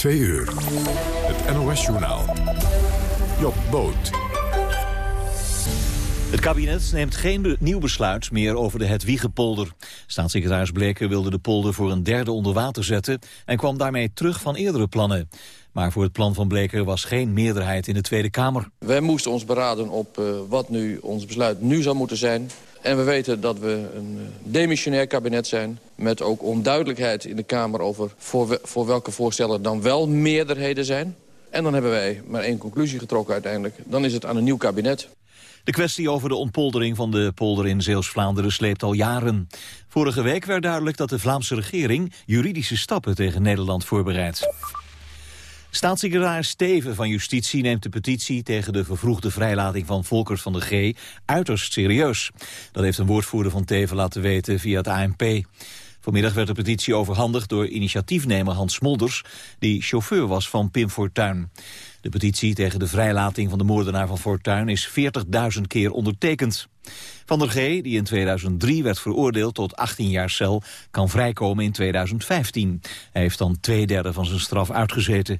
Twee uur. Het NOS-journaal. Job Boot. Het kabinet neemt geen nieuw besluit meer over de Hedwiegepolder. Staatssecretaris Bleker wilde de polder voor een derde onder water zetten... en kwam daarmee terug van eerdere plannen. Maar voor het plan van Bleker was geen meerderheid in de Tweede Kamer. Wij moesten ons beraden op uh, wat nu ons besluit nu zou moeten zijn. En we weten dat we een uh, demissionair kabinet zijn... met ook onduidelijkheid in de Kamer over voor, voor welke voorstellen dan wel meerderheden zijn. En dan hebben wij maar één conclusie getrokken uiteindelijk. Dan is het aan een nieuw kabinet. De kwestie over de ontpoldering van de polder in Zeeuws-Vlaanderen sleept al jaren. Vorige week werd duidelijk dat de Vlaamse regering juridische stappen tegen Nederland voorbereidt. Staatssecretaris Steven van Justitie neemt de petitie tegen de vervroegde vrijlating van Volkers van de G uiterst serieus. Dat heeft een woordvoerder van Teven laten weten via het ANP. Vanmiddag werd de petitie overhandigd door initiatiefnemer Hans Smolders, die chauffeur was van Pim Fortuyn. De petitie tegen de vrijlating van de moordenaar van Fortuyn is 40.000 keer ondertekend. Van der G, die in 2003 werd veroordeeld tot 18 jaar cel, kan vrijkomen in 2015. Hij heeft dan twee derde van zijn straf uitgezeten.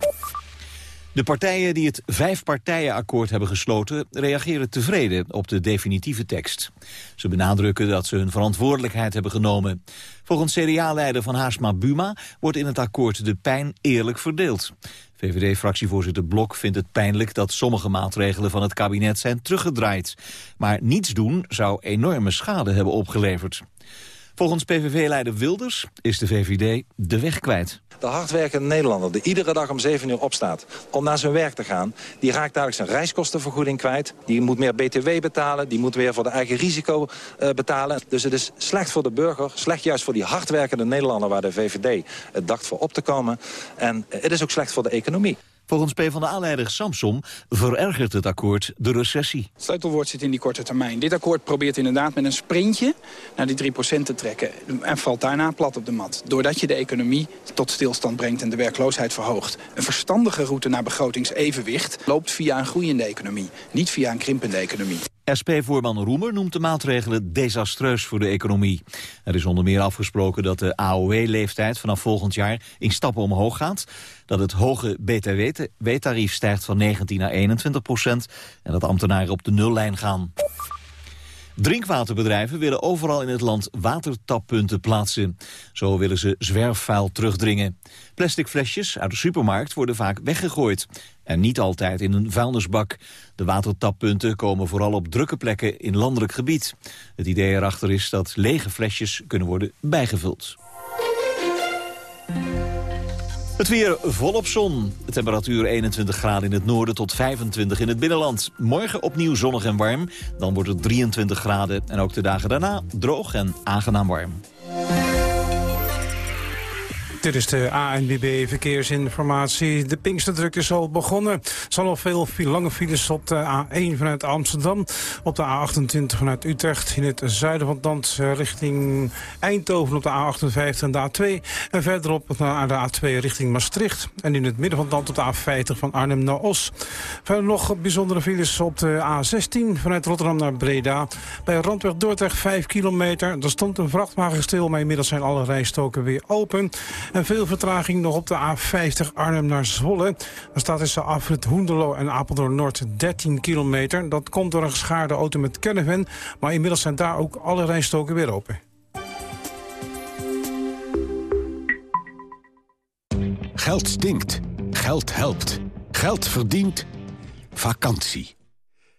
De partijen die het vijfpartijenakkoord hebben gesloten... reageren tevreden op de definitieve tekst. Ze benadrukken dat ze hun verantwoordelijkheid hebben genomen. Volgens CDA-leider Van Haasma Buma wordt in het akkoord de pijn eerlijk verdeeld. VVD-fractievoorzitter Blok vindt het pijnlijk dat sommige maatregelen van het kabinet zijn teruggedraaid. Maar niets doen zou enorme schade hebben opgeleverd. Volgens PVV-leider Wilders is de VVD de weg kwijt. De hardwerkende Nederlander die iedere dag om 7 uur opstaat om naar zijn werk te gaan... die raakt dadelijk zijn reiskostenvergoeding kwijt. Die moet meer btw betalen, die moet weer voor de eigen risico uh, betalen. Dus het is slecht voor de burger, slecht juist voor die hardwerkende Nederlander... waar de VVD het dacht voor op te komen. En het is ook slecht voor de economie. Volgens PvdA-leider Samsom verergert het akkoord de recessie. Het sleutelwoord zit in die korte termijn. Dit akkoord probeert inderdaad met een sprintje naar die 3% te trekken. En valt daarna plat op de mat. Doordat je de economie tot stilstand brengt en de werkloosheid verhoogt. Een verstandige route naar begrotingsevenwicht loopt via een groeiende economie. Niet via een krimpende economie. SP-voorman Roemer noemt de maatregelen desastreus voor de economie. Er is onder meer afgesproken dat de AOW-leeftijd vanaf volgend jaar in stappen omhoog gaat. Dat het hoge btw-tarief stijgt van 19 naar 21 procent. En dat ambtenaren op de nullijn gaan. Drinkwaterbedrijven willen overal in het land watertappunten plaatsen. Zo willen ze zwerfvuil terugdringen. Plastic flesjes uit de supermarkt worden vaak weggegooid. En niet altijd in een vuilnisbak. De watertappunten komen vooral op drukke plekken in landelijk gebied. Het idee erachter is dat lege flesjes kunnen worden bijgevuld. Het weer volop zon. Temperatuur 21 graden in het noorden tot 25 in het binnenland. Morgen opnieuw zonnig en warm. Dan wordt het 23 graden. En ook de dagen daarna droog en aangenaam warm. Dit is de ANWB Verkeersinformatie. De Pinksterdruk is al begonnen. Er zijn al veel, lange files op de A1 vanuit Amsterdam. Op de A28 vanuit Utrecht. In het zuiden van het land eh, richting Eindhoven op de A58 en de A2. En verderop naar de A2 richting Maastricht. En in het midden van het land op de A50 van Arnhem naar Os. Verder nog bijzondere files op de A16 vanuit Rotterdam naar Breda. Bij Randweg Dordrecht 5 kilometer. Er stond een vrachtwagen stil, maar inmiddels zijn alle rijstoken weer open. En veel vertraging nog op de A50 Arnhem naar Zwolle. Daar staat tussen Afrit Hoenderlo en Apeldoorn Noord 13 kilometer. Dat komt door een geschaarde auto met caravan. Maar inmiddels zijn daar ook alle rijstoken weer open. Geld stinkt. Geld helpt. Geld verdient. Vakantie.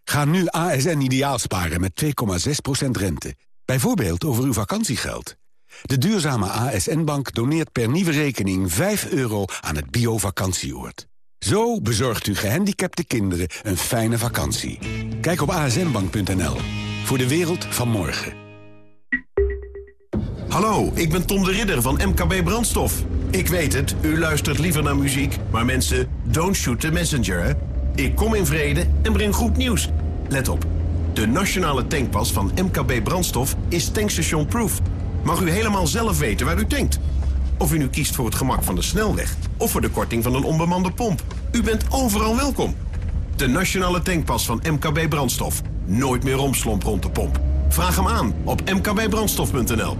Ga nu ASN ideaal sparen met 2,6% rente. Bijvoorbeeld over uw vakantiegeld. De duurzame ASN-Bank doneert per nieuwe rekening 5 euro aan het bio-vakantieoord. Zo bezorgt u gehandicapte kinderen een fijne vakantie. Kijk op asnbank.nl. Voor de wereld van morgen. Hallo, ik ben Tom de Ridder van MKB Brandstof. Ik weet het, u luistert liever naar muziek, maar mensen, don't shoot the messenger, hè? Ik kom in vrede en breng goed nieuws. Let op, de nationale tankpas van MKB Brandstof is tankstation proof mag u helemaal zelf weten waar u tankt. Of u nu kiest voor het gemak van de snelweg of voor de korting van een onbemande pomp. U bent overal welkom. De nationale tankpas van MKB Brandstof. Nooit meer romslomp rond de pomp. Vraag hem aan op mkbbrandstof.nl.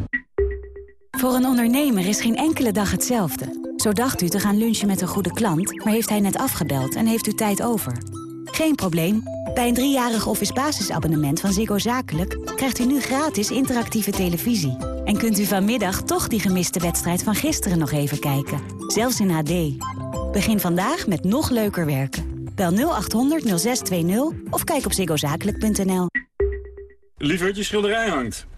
Voor een ondernemer is geen enkele dag hetzelfde. Zo dacht u te gaan lunchen met een goede klant, maar heeft hij net afgebeld en heeft u tijd over. Geen probleem. Bij een driejarig office basisabonnement van Ziggo Zakelijk... krijgt u nu gratis interactieve televisie. En kunt u vanmiddag toch die gemiste wedstrijd van gisteren nog even kijken. Zelfs in HD. Begin vandaag met nog leuker werken. Bel 0800 0620 of kijk op ziggozakelijk.nl. Lieverd, je schilderij hangt.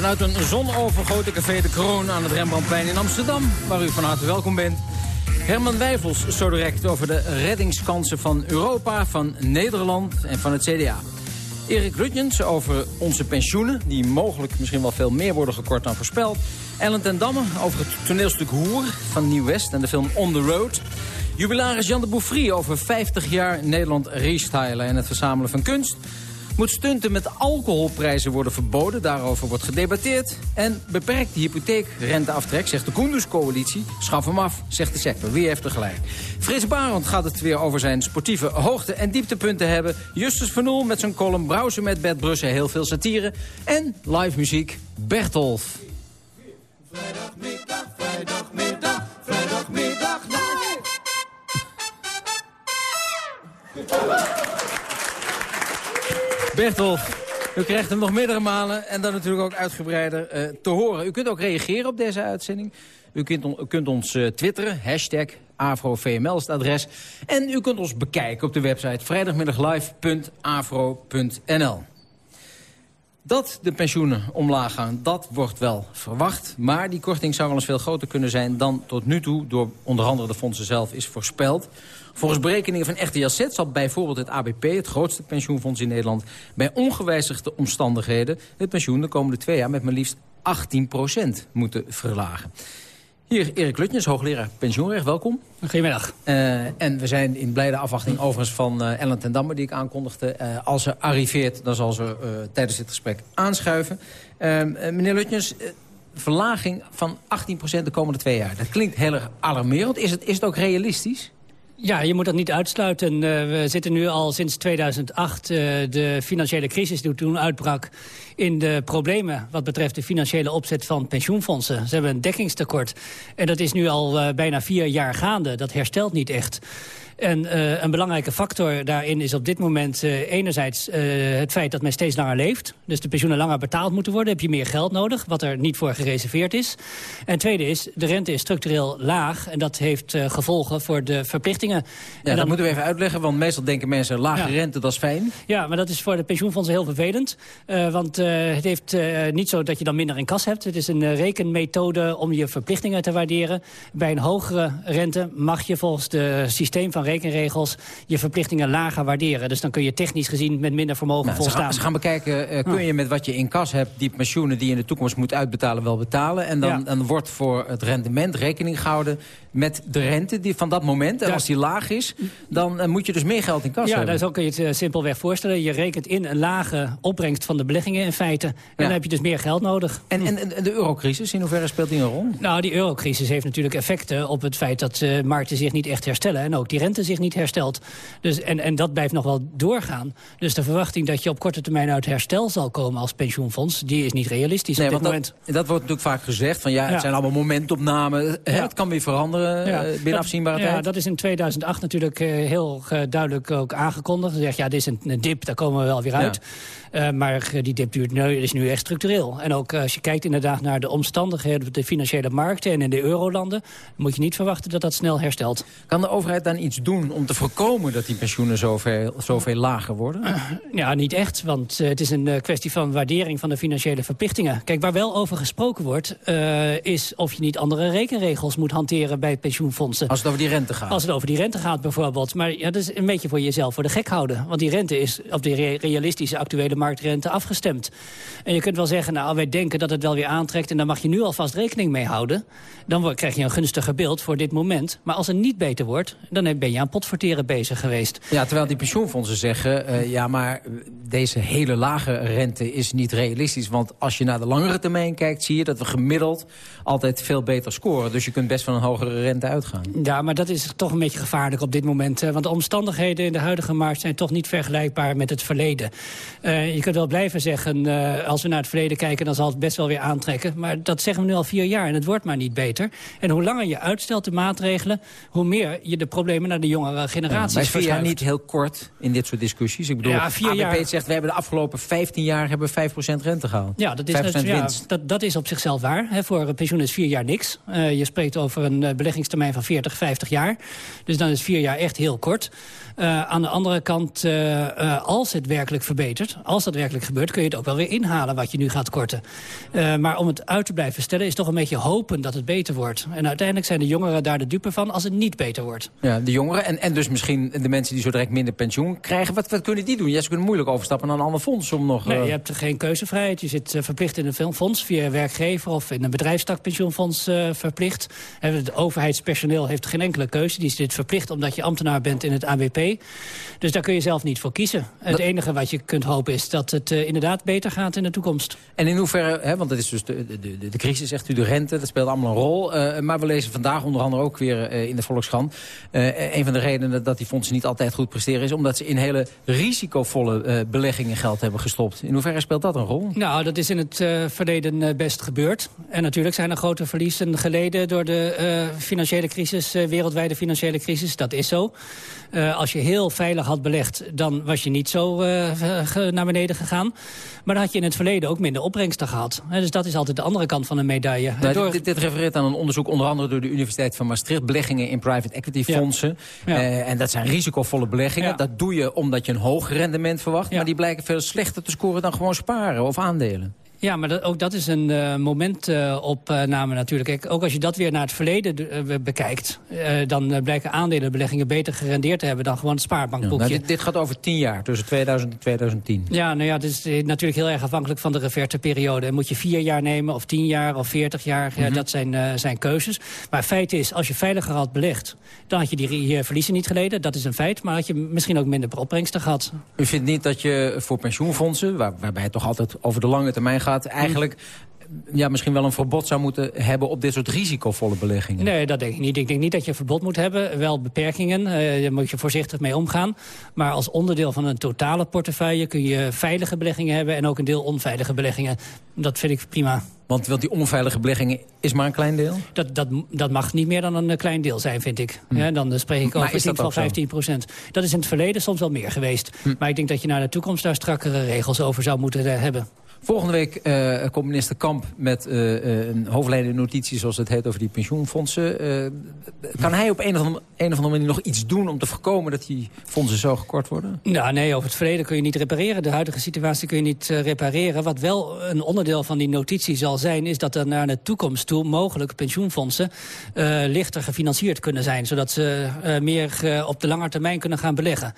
Vanuit een zonovergoten café De Kroon aan het Rembrandtplein in Amsterdam... waar u van harte welkom bent. Herman Wijfels zo direct over de reddingskansen van Europa, van Nederland en van het CDA. Erik Rutjens over onze pensioenen, die mogelijk misschien wel veel meer worden gekort dan voorspeld. Ellen ten Damme over het toneelstuk Hoer van Nieuw-West en de film On the Road. Jubilaris Jan de Bouffry over 50 jaar Nederland restylen en het verzamelen van kunst. Moet stunten met alcoholprijzen worden verboden? Daarover wordt gedebatteerd. En beperkt de hypotheekrenteaftrek, zegt de Koenderscoalitie. Schaf hem af, zegt de sector. Wie heeft er gelijk? Frits Barend gaat het weer over zijn sportieve hoogte- en dieptepunten hebben. Justus van Oel met zijn column Browsen met Bert Brussen. Heel veel satire. En live muziek Bertolf. Vrijdagmiddag, vrijdagmiddag, vrijdagmiddag, Bertolf, u krijgt hem nog meerdere malen en dan natuurlijk ook uitgebreider uh, te horen. U kunt ook reageren op deze uitzending. U kunt, kunt ons uh, twitteren, hashtag AfroVML is het adres. En u kunt ons bekijken op de website vrijdagmiddaglive.afro.nl. Dat de pensioenen omlaag gaan, dat wordt wel verwacht. Maar die korting zou wel eens veel groter kunnen zijn dan tot nu toe... door onder andere de fondsen zelf is voorspeld. Volgens berekeningen van RTLZ zal bijvoorbeeld het ABP... het grootste pensioenfonds in Nederland... bij ongewijzigde omstandigheden... het pensioen de komende twee jaar met maar liefst 18% moeten verlagen. Hier Erik Lutjens, hoogleraar pensioenrecht, welkom. Goedemiddag. Uh, en we zijn in blijde afwachting overigens van uh, Ellen ten Damme... die ik aankondigde. Uh, als ze arriveert, dan zal ze tijdens dit gesprek aanschuiven. meneer Lutjens, verlaging van 18% de komende twee jaar. Dat klinkt heel erg alarmerend. Is het, is het ook realistisch? Ja, je moet dat niet uitsluiten. Uh, we zitten nu al sinds 2008, uh, de financiële crisis die toen uitbrak... in de problemen wat betreft de financiële opzet van pensioenfondsen. Ze hebben een dekkingstekort. En dat is nu al uh, bijna vier jaar gaande. Dat herstelt niet echt. En uh, een belangrijke factor daarin is op dit moment uh, enerzijds uh, het feit dat men steeds langer leeft. Dus de pensioenen langer betaald moeten worden. Heb je meer geld nodig, wat er niet voor gereserveerd is. En tweede is, de rente is structureel laag. En dat heeft gevolgen voor de verplichtingen. Ja, en dan, dat moeten we even uitleggen, want meestal denken mensen... lage ja. rente, dat is fijn. Ja, maar dat is voor de pensioenfondsen heel vervelend. want het heeft niet zo dat je dan minder in kas hebt. Het is een rekenmethode om je verplichtingen te waarderen. Bij een hogere rente mag je volgens het systeem van rekenregels je verplichtingen lager waarderen. Dus dan kun je technisch gezien met minder vermogen nou, volstaan. Ze gaan, ze gaan bekijken, kun je met wat je in kas hebt... die pensioenen die je in de toekomst moet uitbetalen wel betalen. En dan, ja. dan wordt voor het rendement rekening gehouden met de rente die van dat moment. En ja. als die laag is, dan uh, moet je dus meer geld in kas ja, hebben. Ja, zo kun je het uh, simpelweg voorstellen. Je rekent in een lage opbrengst van de beleggingen in feite. En dan heb je dus meer geld nodig. En, en, en de eurocrisis, in hoeverre speelt die een rol? Nou, die eurocrisis heeft natuurlijk effecten op het feit dat uh, markten zich niet echt herstellen. En ook die rente zich niet herstelt. Dus, en, en dat blijft nog wel doorgaan. Dus de verwachting dat je op korte termijn uit herstel zal komen als pensioenfonds... die is niet realistisch nee, op dit dat, moment. Dat wordt natuurlijk vaak gezegd. Van ja, het zijn allemaal momentopnamen. Ja. Het kan weer veranderen ja. uh, binnen dat, afzienbare ja, tijd. dat is in 2008 natuurlijk uh, heel uh, duidelijk ook aangekondigd. Ze zegt, ja, dit is een, dip, daar komen we wel weer uit. Uh, maar die dip duurt nu, is nu echt structureel. En ook als je kijkt inderdaad naar de omstandigheden... op de financiële markten en in de eurolanden... moet je niet verwachten dat dat snel herstelt. Kan de overheid dan iets doen om te voorkomen dat die pensioenen zoveel, zoveel lager worden? Ja, niet echt, want eh, het is een eh, kwestie van waardering van de financiële verplichtingen. Kijk, waar wel over gesproken wordt, eh, is of je niet andere rekenregels moet hanteren bij pensioenfondsen. Als het over die rente gaat? Als het over die rente gaat bijvoorbeeld. Maar ja, dat is een beetje voor jezelf voor de gek houden. Want die rente is op de re- realistische actuele marktrente afgestemd. En je kunt wel zeggen, nou, wij denken dat het wel weer aantrekt... en daar mag je nu alvast rekening mee houden. Dan krijg je een gunstiger beeld voor dit moment. Maar als het niet beter wordt, dan ben je aan potverteren bezig geweest. Ja, terwijl die pensioenfondsen zeggen... eh, ja, maar deze hele lage rente is niet realistisch. Want als je naar de langere termijn kijkt... zie je dat we gemiddeld altijd veel beter scoren. Dus je kunt best van een hogere rente uitgaan. Ja, maar dat is toch een beetje gevaarlijk op dit moment. Want de omstandigheden in de huidige markt zijn toch niet vergelijkbaar met het verleden. Eh, je kunt wel blijven zeggen, eh, als we naar het verleden kijken... dan zal het best wel weer aantrekken. Maar dat zeggen we nu al vier jaar en het wordt maar niet beter. En hoe langer je uitstelt de maatregelen... hoe meer je de problemen naar de jongere generaties maar is vier jaar niet heel kort in dit soort discussies? Ik bedoel, Ja, vier ABP jaar- zegt... we hebben de afgelopen 15 jaar hebben we 5% rente gehaald. Ja, dat is, 5% net- ja, dat, dat is op zichzelf waar. Hè. Voor een pensioen is vier jaar niks. Eh, je spreekt over een eh, beleggingstermijn van 40, 50 jaar. Dus dan is vier jaar echt heel kort. Eh, aan de andere kant, als het werkelijk verbetert... als dat werkelijk gebeurt, kun je het ook wel weer inhalen... wat je nu gaat korten. Maar om het uit te blijven stellen... is toch een beetje hopen dat het beter wordt. En uiteindelijk zijn de jongeren daar de dupe van... als het niet beter wordt. Ja, de jongeren en, en dus misschien de mensen die zo direct minder pensioen krijgen. Wat, wat kunnen die doen? Ja, ze kunnen moeilijk overstappen naar een ander fonds om nog... Nee, eh, je hebt geen keuzevrijheid. Je zit eh, verplicht in een fonds via werkgever... of in een bedrijfstakpensioenfonds eh, verplicht. En Het overheidspersoneel heeft geen enkele keuze. Die zit verplicht omdat je ambtenaar bent in het ABP. Dus daar kun je zelf niet voor kiezen. Het enige wat je kunt hopen is dat het inderdaad beter gaat in de toekomst. En in hoeverre, hè, want dat is dus de, de, de, de crisis, zegt u, de rente, dat speelt allemaal een rol. Eh, maar we lezen vandaag onder andere ook weer eh, in de Volkskrant... eh, een van de redenen dat die fondsen niet altijd goed presteren... is omdat ze in hele risicovolle beleggingen geld hebben gestopt. In hoeverre speelt dat een rol? Nou, dat is in het verleden best gebeurd. En natuurlijk zijn er grote verliezen geleden door de financiële crisis, wereldwijde financiële crisis. Dat is zo. Eh, als je heel veilig had belegd, dan was je niet zo eh, naar beneden gegaan. Maar dan had je in het verleden ook minder opbrengsten gehad. Dus dat is altijd de andere kant van een medaille. Nou, Door- dit, dit refereert aan een onderzoek onder andere door de Universiteit van Maastricht. Beleggingen in private equity fondsen. Ja. Eh, en dat zijn risicovolle beleggingen. Ja. Dat doe je omdat je een hoog rendement verwacht. Maar die blijken veel slechter te scoren dan gewoon sparen of aandelen. Ja, maar dat, ook dat is een eh, momentopname natuurlijk. Kijk, ook als je dat weer naar het verleden eh, bekijkt... eh, dan eh, blijken aandelenbeleggingen beter gerendeerd te hebben... dan gewoon het Ja, spaarbankboekje. nou, dit, dit gaat over tien jaar, tussen 2000 en 2010. Ja, nou ja, het is eh, natuurlijk heel erg afhankelijk van de reverteperiode. En moet je vier jaar nemen, of tien jaar, of veertig jaar? Ja, Mhm. dat zijn, eh, zijn keuzes. Maar feit is, als je veiliger had belegd... dan had je die verliezen niet geleden, dat is een feit. Maar had je misschien ook minder opbrengsten gehad. U vindt niet dat je voor pensioenfondsen, waar, waarbij het toch altijd over de lange termijn gaat... eigenlijk ja, misschien wel een verbod zou moeten hebben op dit soort risicovolle beleggingen? Nee, dat denk ik niet. Ik denk niet dat je een verbod moet hebben. Wel beperkingen, eh, daar moet je voorzichtig mee omgaan. Maar als onderdeel van een totale portefeuille... kun je veilige beleggingen hebben en ook een deel onveilige beleggingen. Dat vind ik prima. Want, want die onveilige beleggingen is maar een klein deel? Dat, dat, dat mag niet meer dan een eh, klein deel zijn, vind ik. Ja, dan eh, spreek ik over is dat 10 van ook zo? 15 procent. Dat is in het verleden soms wel meer geweest. Maar ik denk dat je naar de toekomst daar strakkere regels over zou moeten hebben. Volgende week eh, komt minister Kamp met eh, eh, een hoofdlijnen notitie, zoals het heet, over die pensioenfondsen. Kan hij op een of, andere, een of andere manier nog iets doen om te voorkomen dat die fondsen zo gekort worden? Nou, nee, over het verleden kun je niet repareren. De huidige situatie kun je niet repareren. Wat wel een onderdeel van die notitie zal zijn... is dat er naar de toekomst toe mogelijk pensioenfondsen... lichter gefinancierd kunnen zijn. Zodat ze meer op de lange termijn kunnen gaan beleggen.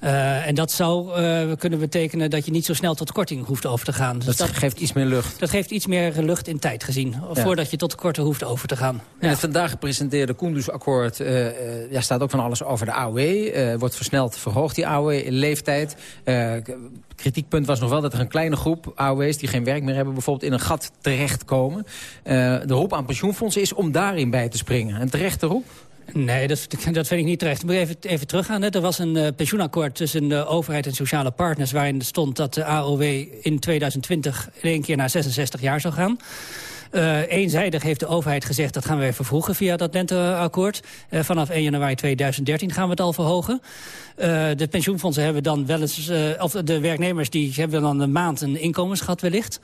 Eh, en dat zou eh, kunnen betekenen dat je niet zo snel tot korting hoeft over te gaan. Dus Dat, geeft iets meer lucht. dat geeft iets meer lucht in tijd gezien. Ja. Voordat je tot korten hoeft over te gaan. In het vandaag gepresenteerde Koendersakkoord eh ja, staat ook van alles over de AOW. Eh, wordt versneld verhoogd die AOW-leeftijd. K- kritiekpunt was nog wel dat er een kleine groep AOW's... die geen werk meer hebben, bijvoorbeeld in een gat terechtkomen. De roep aan pensioenfondsen is om daarin bij te springen. Een terechte roep? Nee, dat, dat vind ik niet terecht. Ik moet even, even teruggaan. Hè. Er was een eh, pensioenakkoord tussen de overheid en sociale partners... waarin stond dat de AOW in 2020 in één keer naar 66 jaar zou gaan. Eh, eenzijdig heeft de overheid gezegd dat gaan we weer vervroegen via dat lenteakkoord. Eh, vanaf 1 januari 2013 gaan we het al verhogen. De pensioenfondsen hebben dan wel eens, of de werknemers die hebben dan een maand een inkomensgat wellicht.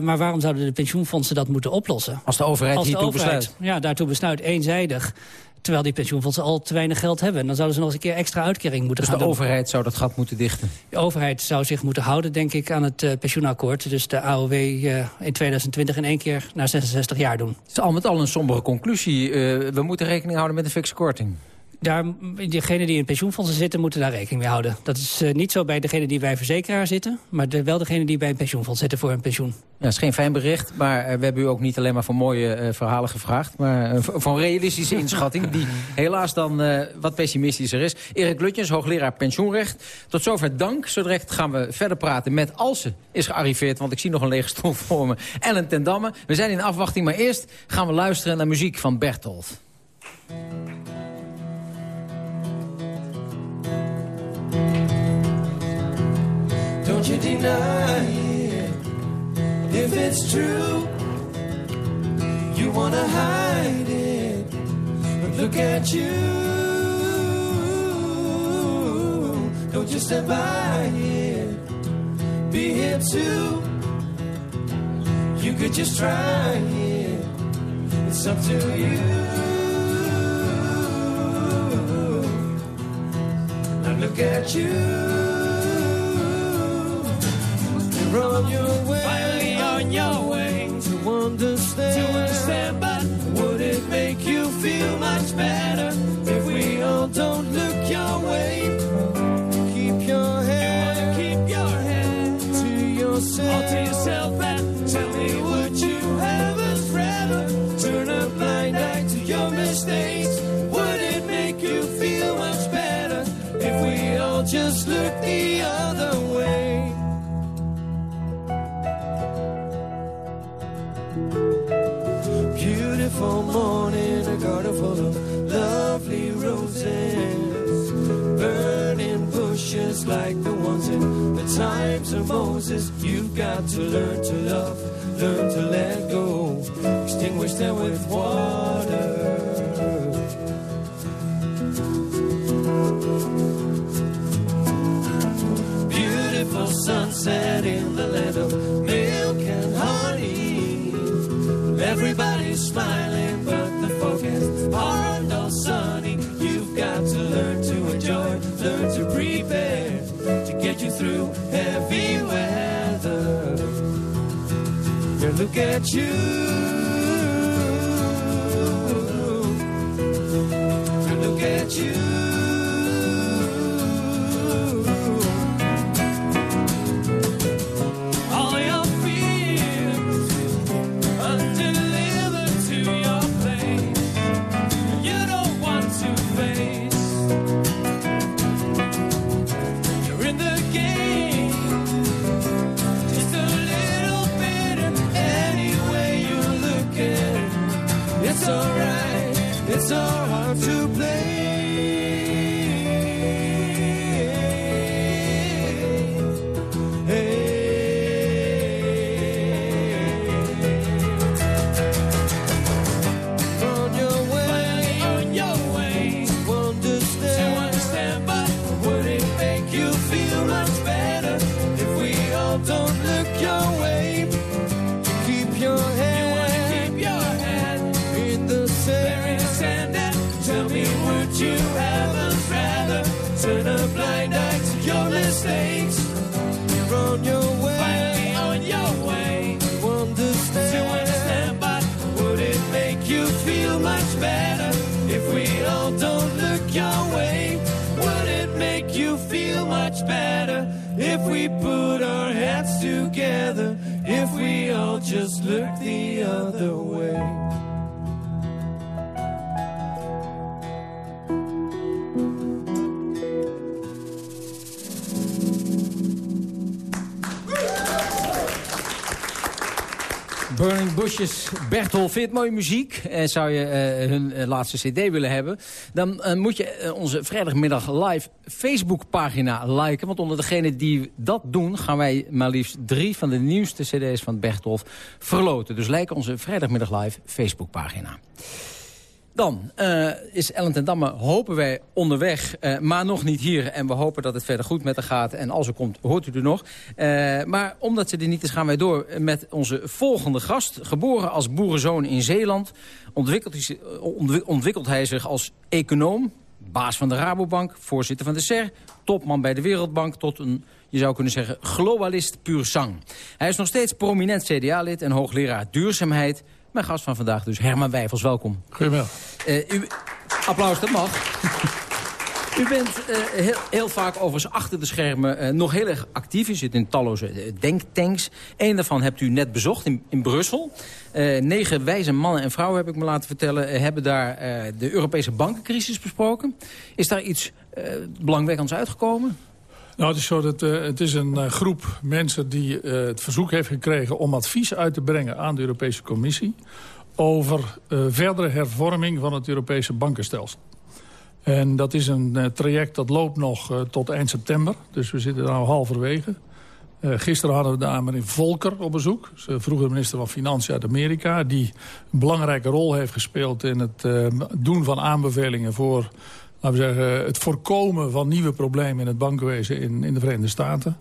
Maar waarom zouden de pensioenfondsen dat moeten oplossen? Als de overheid Als de hiertoe overheid, besluit. Ja, daartoe besluit eenzijdig Terwijl die pensioenfondsen al te weinig geld hebben. Dan zouden ze nog eens een keer extra uitkering moeten dus gaan de overheid zou dat gat moeten dichten? De overheid zou zich moeten houden, denk ik, aan het uh, pensioenakkoord. Dus de AOW uh, in 2020 in één keer naar 66 jaar doen. Het is al met al een sombere conclusie. Uh, we moeten rekening houden met een fikse korting daar, diegenen die in pensioenfondsen zitten, moeten daar rekening mee houden. Dat is uh, niet zo bij degenen die bij verzekeraar zitten... maar de, wel degenen die bij een pensioenfonds zitten voor een pensioen. Ja, dat is geen fijn bericht, maar uh, we hebben u ook niet alleen maar voor mooie uh, verhalen gevraagd... maar voor een realistische inschatting die helaas dan wat pessimistischer is. Erik Lutjens, hoogleraar pensioenrecht. Tot zover dank. Zo direct gaan we verder praten met Alse is gearriveerd... want ik zie nog een lege stoel voor me. Ellen ten Damme. We zijn in afwachting, maar eerst gaan we luisteren naar muziek van Bertolt. You deny it if it's true. You wanna hide it, but look at you. Don't you stand by it, be here too. You could just try it, it's up to you. Now look at you you're your way. Finally on your way to understand. To understand, but would it make you feel much better if we all don't look your way? Keep your head. You keep your head to yourself. All to yourself and tell me would you have us rather turn a blind eye to your mistakes? Would it make you feel much better if we all just look the beautiful morning, a garden full of lovely roses, burning bushes like the ones in the times of Moses. You've got to learn to love, learn to let go, extinguish them with water. Look at you. Now look at you. Better if we put our heads together? If we all just look the other way? Burning Bushes, Bertol, vind mooie muziek? En zou je eh, hun eh, laatste cd willen hebben? Dan eh, moet je eh, onze vrijdagmiddag live Facebookpagina liken. Want onder degenen die dat doen... gaan wij maar liefst drie van de nieuwste cd's van Bertolf verloten. Dus like onze vrijdagmiddag live Facebookpagina. Dan uh, is Ellen ten Damme, hopen wij, onderweg, uh, maar nog niet hier. En we hopen dat het verder goed met haar gaat. En als ze komt, hoort u er nog. Uh, maar omdat ze er niet is, gaan wij door met onze volgende gast. Geboren als boerenzoon in Zeeland. Ontwikkelt hij, ontwikkelt hij zich als econoom. Baas van de Rabobank, voorzitter van de SER. Topman bij de Wereldbank tot een je zou kunnen zeggen, globalist puur sang. Hij is nog steeds prominent CDA-lid en hoogleraar duurzaamheid. Mijn gast van vandaag dus, Herman Wijfels, welkom. Goedemiddag. Uh, u, applaus, dat mag. U bent uh, heel, heel, vaak overigens achter de schermen uh, nog heel erg actief. U zit in talloze denktanks. Eén daarvan hebt u net bezocht in, in Brussel. negen wijze mannen en vrouwen, heb ik me laten vertellen... hebben daar de Europese bankencrisis besproken. Is daar iets belangwekkends uitgekomen? Nou, het is zo dat uh, het is een uh, groep mensen die uh, het verzoek heeft gekregen om advies uit te brengen aan de Europese Commissie over verdere hervorming van het Europese bankenstelsel. En dat is een traject dat loopt nog tot eind september. Dus we zitten nou halverwege. gisteren hadden we de meneer Volker op bezoek. De vroegere minister van Financiën uit Amerika. Die een belangrijke rol heeft gespeeld in het doen van aanbevelingen voor laten we zeggen, het voorkomen van nieuwe problemen in het bankenwezen in, in de Verenigde Staten.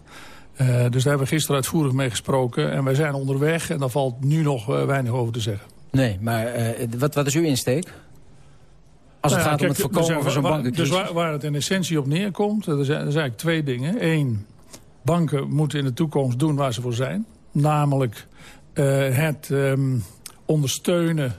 Uh, dus daar hebben we gisteren uitvoerig mee gesproken. En wij zijn onderweg en daar valt nu nog uh, weinig over te zeggen. Nee, maar uh, wat, wat is uw insteek? Als het nou ja, gaat kijk, om het voorkomen dus, van zo'n bankencrisis. Dus waar, waar, het in essentie op neerkomt, er zijn, er zijn eigenlijk twee dingen. Eén, banken moeten in de toekomst doen waar ze voor zijn. Namelijk het um, ondersteunen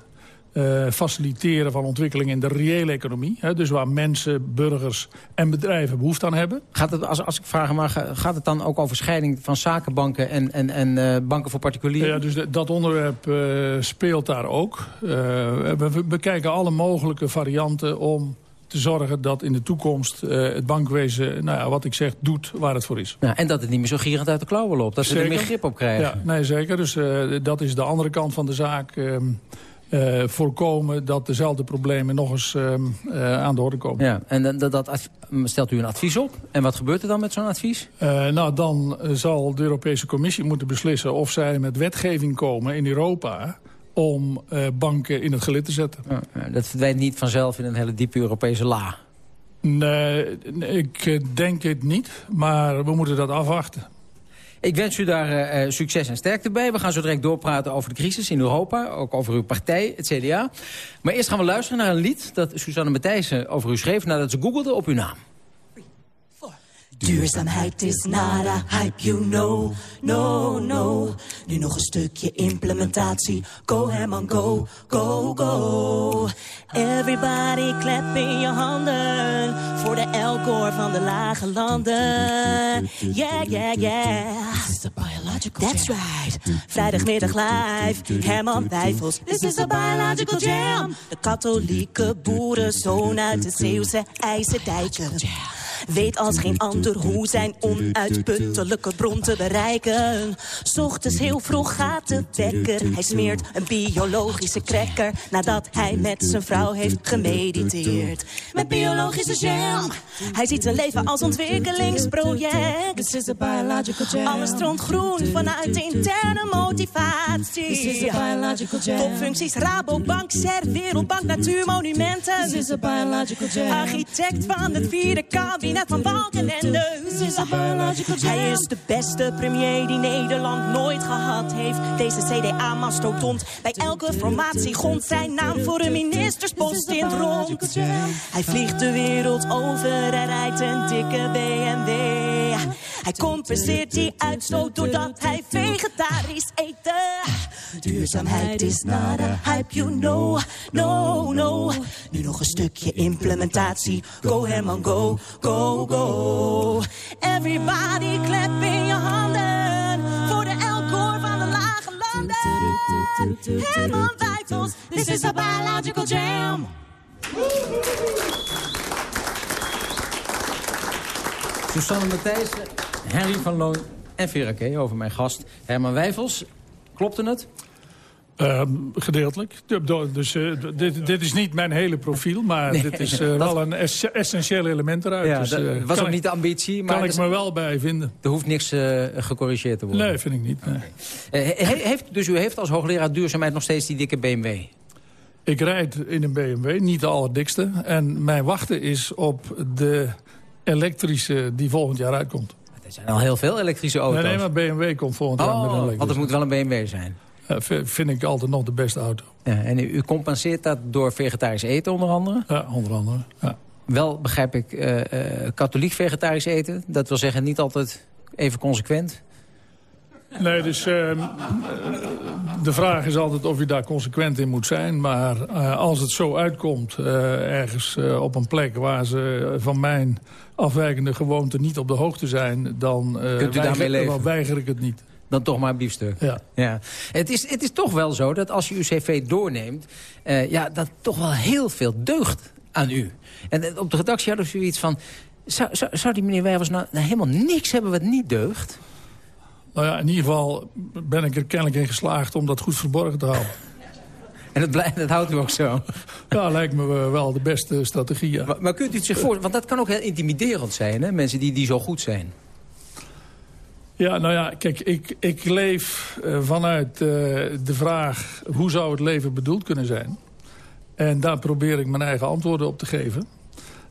uh, faciliteren van ontwikkeling in de reële economie. Hè, dus waar mensen, burgers en bedrijven behoefte aan hebben. Gaat het, als, als ik vraag maar, gaat het dan ook over scheiding van zakenbanken en, en, en uh, banken voor particulieren? Ja, dus de, dat onderwerp uh, speelt daar ook. we bekijken alle mogelijke varianten om te zorgen dat in de toekomst uh, het bankwezen, nou ja, wat ik zeg, doet waar het voor is. Ja, en dat het niet meer zo gierend uit de klauwen loopt. Dat ze er meer grip op krijgen. Ja, nee, zeker. Dus uh, dat is de andere kant van de zaak. Uh, uh, voorkomen dat dezelfde problemen nog eens uh, uh, aan de orde komen. Ja, en dat, dat stelt u een advies op. En wat gebeurt er dan met zo'n advies? nou, dan zal de Europese Commissie moeten beslissen of zij met wetgeving komen in Europa om banken in het gelid te zetten. Dat verdwijnt niet vanzelf in een hele diepe Europese la. Nee, ik denk het niet, maar we moeten dat afwachten. Ik wens u daar uh, succes en sterkte bij. We gaan zo direct doorpraten over de crisis in Europa. Ook over uw partij, het CDA. Maar eerst gaan we luisteren naar een lied dat Suzanne Matthijssen over u schreef... nadat ze googelde op uw naam. Duurzaamheid is nada, hype you know, no, no. Nu nog een stukje implementatie, go Herman, go, go, go. Everybody clap in je handen, voor de Elcor van de lage landen. Yeah, yeah, yeah. This is a biological That's right. Vrijdagmiddag live, Herman Wijfels. This is a biological jam. De katholieke boerenzoon uit de Zeeuwse IJzerdijken. Weet als geen ander hoe zijn onuitputtelijke bron te bereiken. Ochtends heel vroeg gaat de wekker. Hij smeert een biologische cracker nadat hij met zijn vrouw heeft gemediteerd. Met biologische jam. Hij ziet zijn leven als ontwikkelingsproject. This is a biological jam. Alles stroomt groen vanuit interne motivatie. This is a biological jam. Topfuncties, Rabobank, SER, Wereldbank, Natuurmonumenten. This is a biological jam. Architect van het vierde kabinet Hij is de beste premier die Nederland nooit gehad heeft. Deze CDA-mastodont. Bij elke formatie gond zijn naam voor een ministerspost in het rond. Hij vliegt de wereld over en rijdt een dikke BMW. Hij compenseert die uitstoot doordat hij vegetarisch eet. Duurzaamheid is nada, hype you know, no, no. Nu nog een stukje implementatie. Go Herman, go, go, go. Everybody clap in je handen. Voor de Elcor van de lage landen. Herman Wijfels, this is a biological jam. Susanne Matthijssen, Henry van Loon en Vera K. over mijn gast Herman Wijfels. Klopte het? Uh, gedeeltelijk. Dus uh, dit, dit, is niet mijn hele profiel, maar nee, dit is uh, wel een es essentieel element eruit. Ja, dus, dat was ook niet de ambitie. Maar kan ik me wel bij vinden. Er hoeft niks gecorrigeerd te worden. Nee, vind ik niet. Nee. heeft, dus u heeft als hoogleraar duurzaamheid nog steeds die dikke BMW? Ik rijd in een BMW, niet de allerdikste. En mijn wachten is op de elektrische die volgend jaar uitkomt. Er zijn al heel veel elektrische auto's. Nee, nee, maar BMW komt volgend jaar met een Oh, elektrische. want het moet wel een BMW zijn. Eh, vind ik altijd nog de beste auto. Ja, en u, u compenseert dat door vegetarisch eten onder andere? Ja, onder andere. Ja. Wel, begrijp ik, eh, eh, katholiek vegetarisch eten. Dat wil zeggen niet altijd even consequent. Nee, dus ehm, eh, de vraag is altijd of je daar consequent in moet zijn. Maar als het zo uitkomt, ergens op een plek waar ze van mijn afwijkende gewoonte niet op de hoogte zijn... dan, Kunt u daarmee leven? dan weiger ik het niet. Dan toch maar een biefstuk. Ja. Ja. Het, is, het is toch wel zo dat als je uw cv doorneemt... eh, ja, dat toch wel heel veel deugt aan u. En eh, op de redactie hadden we zoiets van... Zou, zou, zou die meneer Wijvers nou, nou helemaal niks hebben wat niet deugt? Nou ja, in ieder geval ben ik er kennelijk in geslaagd om dat goed verborgen te houden. En dat, blijft, dat houdt u ook zo. Ja, lijkt me eh, wel de beste strategie. ja. Maar, maar kunt u het zich voorstellen? Want dat kan ook heel intimiderend zijn, hè? Mensen die, die zo goed zijn. Ja, nou ja, kijk, ik, ik leef eh, vanuit eh, de vraag... hoe zou het leven bedoeld kunnen zijn? En daar probeer ik mijn eigen antwoorden op te geven.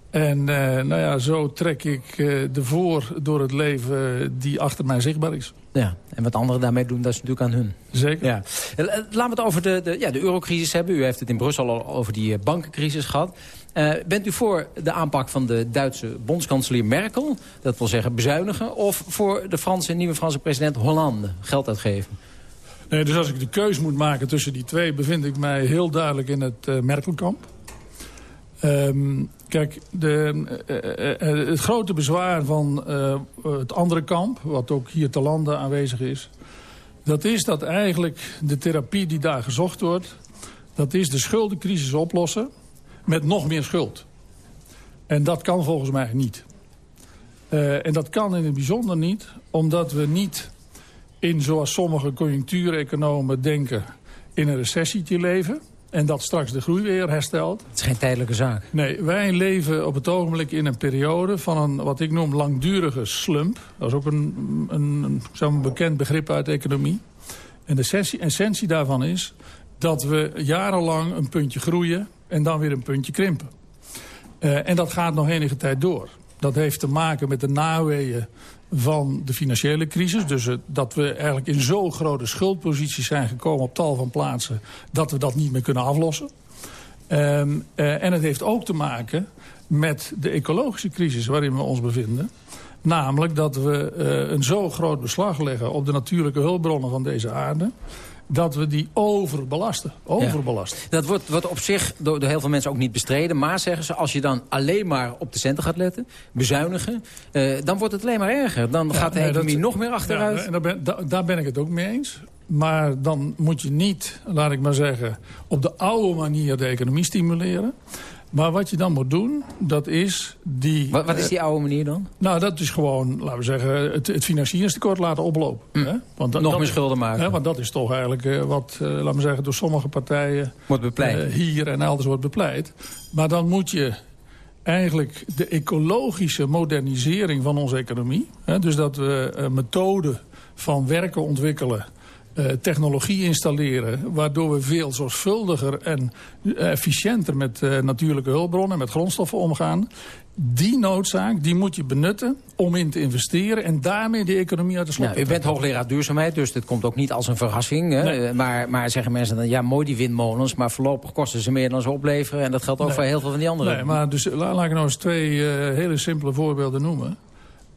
En eh, nou ja, zo trek ik de voor door het leven die achter mij zichtbaar is. Ja, en wat anderen daarmee doen, dat is natuurlijk aan hun. Zeker. Ja. Laten we het over de, de, ja, de eurocrisis hebben. U heeft het in Brussel al over die bankencrisis gehad. Eh, bent u voor de aanpak van de Duitse bondskanselier Merkel? Dat wil zeggen bezuinigen. Of voor de Franse, nieuwe Franse president Hollande geld uitgeven? Nee, dus als ik de keus moet maken tussen die twee... bevind ik mij heel duidelijk in het eh, Merkelkamp. Ehm, kijk, de, eh, het grote bezwaar van het andere kamp... wat ook hier te landen aanwezig is... dat is dat eigenlijk de therapie die daar gezocht wordt... dat is de schuldencrisis oplossen met nog meer schuld. En dat kan volgens mij niet. Eh, en dat kan in het bijzonder niet, omdat we niet in, zoals sommige conjunctuureconomen denken... in een recessie te leven en dat straks de groei weer herstelt. Het is geen tijdelijke zaak. Nee, wij leven op het ogenblik in een periode van een, wat ik noem, langdurige slump. Dat is ook een, een, een bekend begrip uit de economie. En de essentie, essentie daarvan is dat we jarenlang een puntje groeien en dan weer een puntje krimpen. Eh, en dat gaat nog enige tijd door. Dat heeft te maken met de naweeën van de financiële crisis. Dus het- dat we eigenlijk in zo'n grote schuldposities zijn gekomen op tal van plaatsen... dat we dat niet meer kunnen aflossen. Ehm, eh, en het heeft ook te maken met de ecologische crisis waarin we ons bevinden. Namelijk dat we eh, een zo groot beslag leggen op de natuurlijke hulpbronnen van deze aarde... dat we die overbelasten. Overbelasten. Dat wordt, wordt op zich door, door heel veel mensen ook niet bestreden. Maar zeggen ze, als je dan alleen maar op de centen gaat letten, bezuinigen... eh, dan wordt het alleen maar erger. Dan Ja, gaat de nee, economie dat- nog meer achteruit. Ja, en daar, ben, da- daar ben ik het ook mee eens. Maar dan moet je niet, laat ik maar zeggen... op de oude manier de economie stimuleren. Maar wat je dan moet doen, dat is die... Wat, wat is eh, die oude manier dan? nou, dat is gewoon, laten we zeggen, het, het financieringstekort laten oplopen. Hè? Want Nog meer schulden maken. Hè, want dat is toch eigenlijk eh, wat, eh, laten we zeggen, door sommige partijen... Wordt bepleit. eh, hier en elders wordt bepleit. Maar dan moet je eigenlijk de ecologische modernisering van onze economie... Hè, dus dat we eh, methoden van werken ontwikkelen... eh, technologie installeren... waardoor we veel zorgvuldiger en eh, efficiënter met eh, natuurlijke hulpbronnen... en met grondstoffen omgaan. Die noodzaak die moet je benutten om in te investeren... en daarmee de economie uit de slot te u bent hoogleraar duurzaamheid, dus dit komt ook niet als een verrassing. Hè? Nee. Maar, maar zeggen mensen dan, ja, mooi die windmolens... maar voorlopig kosten ze meer dan ze opleveren. En dat geldt ook Nee. voor heel veel van die andere. Nee, maar dus, la- laat ik nou eens twee hele simpele voorbeelden noemen.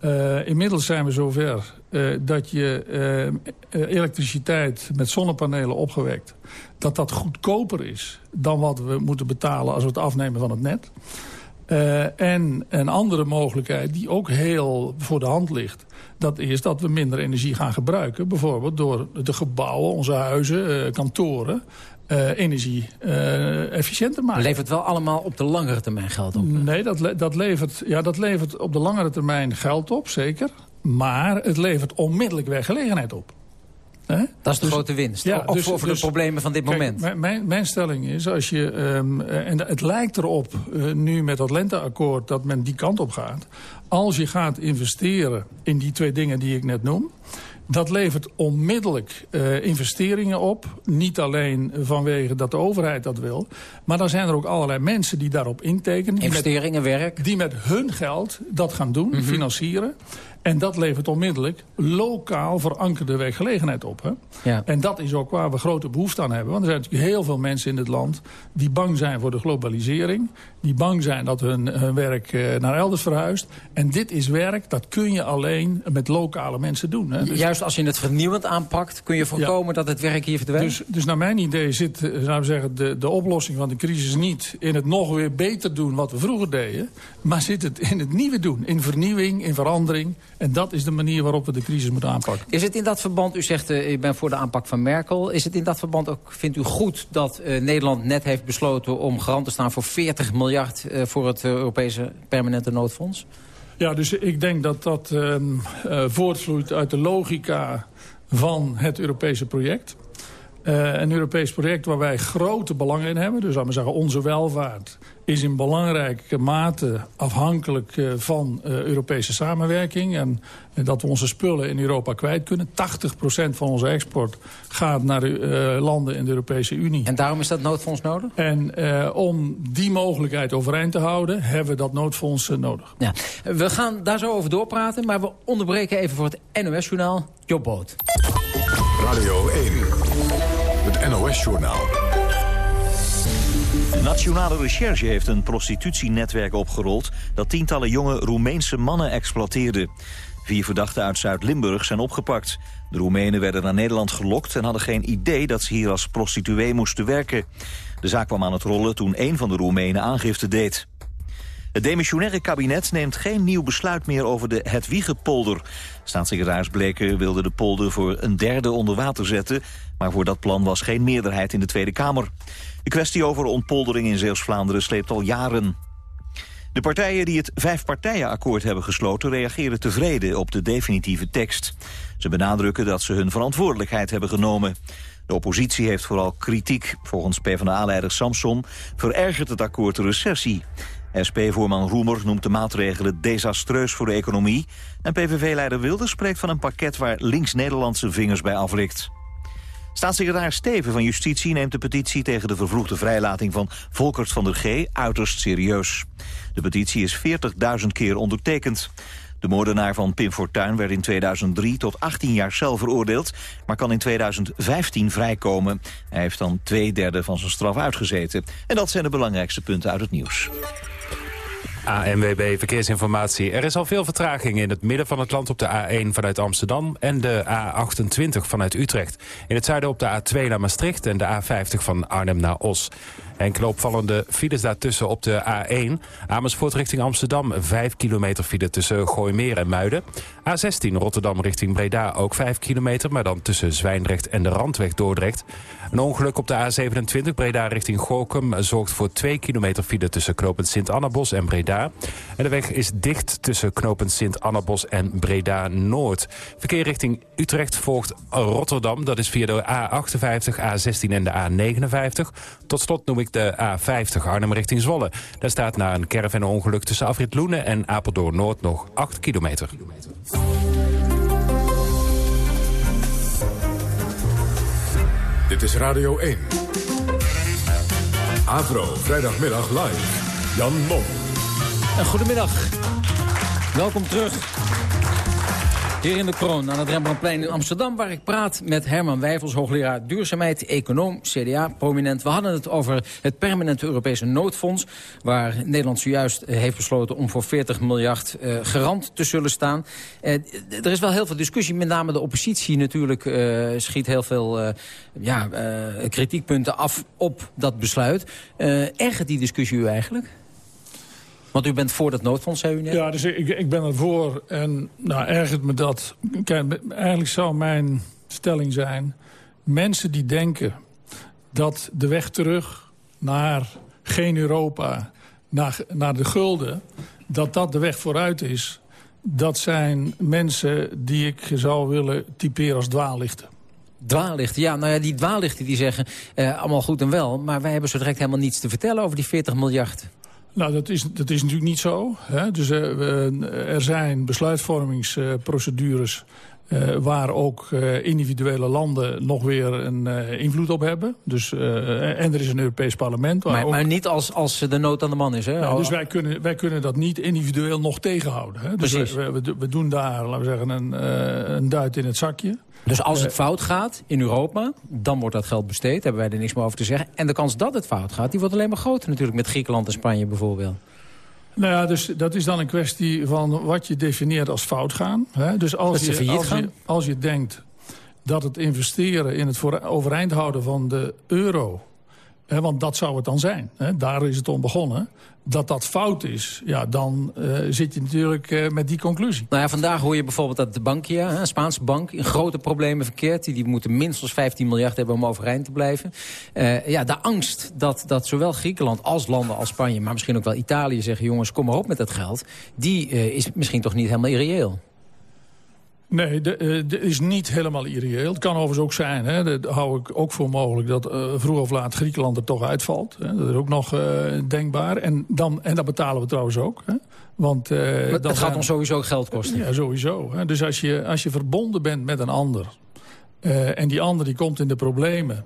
Eh, inmiddels zijn we zover eh, dat je eh, elektriciteit met zonnepanelen opgewekt... dat dat goedkoper is dan wat we moeten betalen als we het afnemen van het net. En een andere mogelijkheid die ook heel voor de hand ligt... dat is dat we minder energie gaan gebruiken. Bijvoorbeeld door de gebouwen, onze huizen, kantoren... eh, energie eh, efficiënter maken. Levert wel allemaal op de langere termijn geld op. Nee, dat, le- dat, levert, ja, dat levert op de langere termijn geld op, zeker. Maar het levert onmiddellijk werkgelegenheid op. Dat is de grote winst. Ja, ook dus- voor, dus- de problemen van dit Kijk, moment. mijn- Mijn, stelling is, als je, ehm, eh, en het lijkt erop nu met dat lenteakkoord dat men die kant op gaat. Als je gaat investeren in die twee dingen die ik net noem. Dat levert onmiddellijk uh, investeringen op. Niet alleen vanwege dat de overheid dat wil. Maar dan zijn er ook allerlei mensen die daarop intekenen. Investeringen, met, werk. Die met hun geld dat gaan doen, mm -hmm. financieren. En dat levert onmiddellijk lokaal verankerde werkgelegenheid op. Hè? Ja. En dat is ook waar we grote behoefte aan hebben. Want er zijn natuurlijk heel veel mensen in het land... die bang zijn voor de globalisering. Die bang zijn dat hun, hun werk uh, naar elders verhuist. En dit is werk, dat kun je alleen met lokale mensen doen. Hè? Dus Juist als je het vernieuwend aanpakt... kun je voorkomen ja. dat het werk hier verdwijnt? Dus, dus naar mijn idee zit zou we zeggen, de, de oplossing van de crisis niet... in het nog weer beter doen wat we vroeger deden. Maar zit het in het nieuwe doen. In vernieuwing, in verandering... En dat is de manier waarop we de crisis moeten aanpakken. Is het in dat verband, u zegt uh, ik ben voor de aanpak van Merkel... is het in dat verband ook, vindt u goed dat uh, Nederland net heeft besloten... om garant te staan voor 40 miljard uh, voor het Europese permanente noodfonds? Ja, dus ik denk dat dat uh, voortvloeit uit de logica van het Europese project. Uh, een Europees project waar wij grote belangen in hebben. Dus laten we zeggen, onze welvaart is in belangrijke mate afhankelijk uh, van uh, Europese samenwerking. En dat we onze spullen in Europa kwijt kunnen. 80% van onze export gaat naar de landen in de Europese Unie. En daarom is dat noodfonds nodig? En om die mogelijkheid overeind te houden, hebben we dat noodfonds nodig. Ja. We gaan daar zo over doorpraten, maar we onderbreken even voor het NOS-journaal Job Boot. Radio 1. NOS-journaal. Nationale Recherche heeft een prostitutienetwerk opgerold... dat tientallen jonge Roemeense mannen exploiteerde. Vier verdachten uit Zuid-Limburg zijn opgepakt. De Roemenen werden naar Nederland gelokt en hadden geen idee... dat ze hier als prostituee moesten werken. De zaak kwam aan het rollen toen een van de Roemenen aangifte deed. Het demissionaire kabinet neemt geen nieuw besluit meer over de Hedwiegepolder. Staatssecretaris Bleker wilde de polder voor een derde onder water zetten... maar voor dat plan was geen meerderheid in de Tweede Kamer. De kwestie over ontpoldering in Zeeuws-Vlaanderen sleept al jaren. De partijen die het vijfpartijenakkoord hebben gesloten... reageren tevreden op de definitieve tekst. Ze benadrukken dat ze hun verantwoordelijkheid hebben genomen. De oppositie heeft vooral kritiek. Volgens PvdA-leider Samson verergert het akkoord de recessie. SP-voorman Roemer noemt de maatregelen desastreus voor de economie... en PVV-leider Wilders spreekt van een pakket waar links-Nederlandse vingers bij aflikt. Staatssecretaris Steven van Justitie neemt de petitie tegen de vervroegde vrijlating van Volkert van der G uiterst serieus. De petitie is 40.000 keer ondertekend. De moordenaar van Pim Fortuyn werd in 2003 tot 18 jaar cel veroordeeld... maar kan in 2015 vrijkomen. Hij heeft dan twee derde van zijn straf uitgezeten. En dat zijn de belangrijkste punten uit het nieuws. ANWB Verkeersinformatie. Er is al veel vertraging in het midden van het land op de A1 vanuit Amsterdam... en de A28 vanuit Utrecht. In het zuiden op de A2 naar Maastricht en de A50 van Arnhem naar Os. Enkele opvallende files daartussen op de A1. Amersfoort richting Amsterdam, 5 kilometer file tussen Gooimeer en Muiden. A16 Rotterdam richting Breda, ook 5 kilometer... maar dan tussen Zwijndrecht en de Randweg Dordrecht. Een ongeluk op de A27 Breda richting Gorkum... zorgt voor 2 kilometer file tussen knooppunt Sint-Annabos en Breda. En de weg is dicht tussen knooppunt Sint-Annabos en Breda-Noord. Verkeer richting Utrecht volgt Rotterdam. Dat is via de A58, A16 en de A59. Tot slot noem ik de A50 Arnhem richting Zwolle. Daar staat na een caravan-ongeluk tussen Afrit Loenen en Apeldoorn-Noord nog 8 kilometer. Dit is Radio 1. Avro, vrijdagmiddag live. Jan Mom. En goedemiddag. Welkom terug. Hier in de kroon aan het Rembrandtplein in Amsterdam... waar ik praat met Herman Wijfels, hoogleraar duurzaamheid, econoom, CDA, prominent. We hadden het over het permanente Europese noodfonds... waar Nederland zojuist heeft besloten om voor 40 miljard uh, garant te zullen staan. Uh, er is wel heel veel discussie, met name de oppositie natuurlijk... Schiet heel veel ja, kritiekpunten af op dat besluit. ergert die discussie u eigenlijk? Want u bent voor dat noodfonds, zei u net? Ja, dus ik, ik ben ervoor. En nou, ergert me dat. Kijk, eigenlijk zou mijn stelling zijn... mensen die denken dat de weg terug naar geen Europa... naar, naar de gulden, dat dat de weg vooruit is... dat zijn mensen die ik zou willen typeren als dwaallichten. Dwaallichten, ja. Nou ja, die dwaallichten die zeggen eh, allemaal goed en wel... maar wij hebben zo direct helemaal niets te vertellen over die 40 miljard. Nou, dat is, dat is natuurlijk niet zo. Hè? Dus uh, er zijn besluitvormingsprocedures Eh, waar ook eh, individuele landen nog weer een eh, invloed op hebben. Dus, eh, en er is een Europees parlement. Waar Maar, ook- maar niet als, als de nood aan de man is, hè? ja, dus wij kunnen, wij kunnen dat niet individueel nog tegenhouden. Hè? Dus we, we, we doen daar, laten we zeggen, een, eh, een duit in het zakje. Dus als het Eh, fout gaat in Europa, dan wordt dat geld besteed. Hebben wij er niks meer over te zeggen. En de kans dat het fout gaat, die wordt alleen maar groter natuurlijk. Met Griekenland en Spanje bijvoorbeeld. Nou ja, dus dat is dan een kwestie van wat je definieert als fout gaan. Hè? Dus als je, als, gaan? je, als je denkt dat het investeren in het overeind houden van de euro... Want dat zou het dan zijn, daar is het om begonnen... dat dat fout is, ja, dan eh, zit je natuurlijk eh, met die conclusie. Nou ja, vandaag hoor je bijvoorbeeld dat de Bankia, een Spaanse bank... in grote problemen verkeert. Die, die moeten minstens 15 miljard hebben om overeind te blijven. Eh, ja, de angst dat, dat zowel Griekenland als landen als Spanje... maar misschien ook wel Italië zeggen... jongens, kom maar op met dat geld... die is misschien toch niet helemaal irreëel. Nee, dat is niet helemaal irreëel. Het kan overigens ook zijn, hè, dat hou ik ook voor mogelijk... dat eh, vroeg of laat Griekenland er toch uitvalt. Hè. Dat is ook nog eh, denkbaar. En, dan, en dat betalen we trouwens ook. Hè. Want, eh, dat gaat zijn- ons sowieso geld kosten. Ja, sowieso. Hè. Dus als je, als je verbonden bent met een ander... eh, en die ander die komt in de problemen...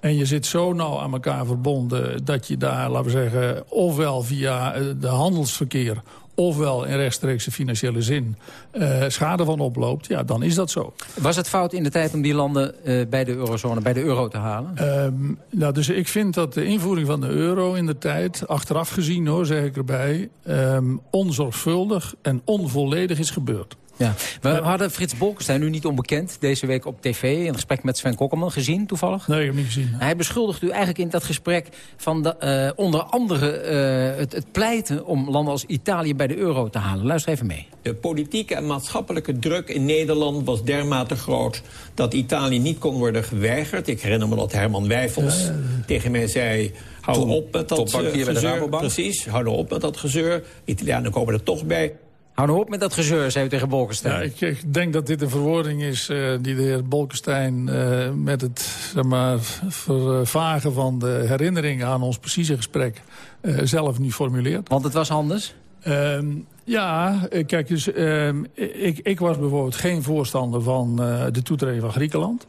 en je zit zo nauw aan elkaar verbonden... dat je daar, laten we zeggen, ofwel via eh, de handelsverkeer... ofwel in rechtstreekse financiële zin eh, schade van oploopt... ja, dan is dat zo. Was het fout in de tijd om die landen eh, bij de eurozone, bij de euro te halen? Ehm, nou, dus ik vind dat de invoering van de euro in de tijd... achteraf gezien, hoor, zeg ik erbij... ehm, onzorgvuldig en onvolledig is gebeurd. Ja. We hadden Frits Bolkestein, nu niet onbekend, deze week op tv... in gesprek met Sven Kokkelman, gezien toevallig? Nee, ik heb niet gezien. Hij beschuldigt u eigenlijk in dat gesprek van de, eh, onder andere eh, het, het pleiten... om landen als Italië bij de euro te halen. Luister even mee. De politieke en maatschappelijke druk in Nederland was dermate groot... dat Italië niet kon worden geweigerd. Ik herinner me dat Herman Wijfels tegen mij zei... hou op met dat eh, bij de gezeur. Rabobank. Precies, hou op met dat gezeur. Italianen komen er toch bij. Hou nou op met dat gezeur, zei u tegen Bolkestein. Ja, ik, ik denk dat dit een verwoording is eh, die de heer Bolkestein... eh, met het zeg maar, vervagen van de herinnering aan ons precieze gesprek... eh, zelf nu formuleert. Want het was anders? Ehm, ja, kijk, dus, ehm, ik, ik was bijvoorbeeld geen voorstander van de toetreding van Griekenland.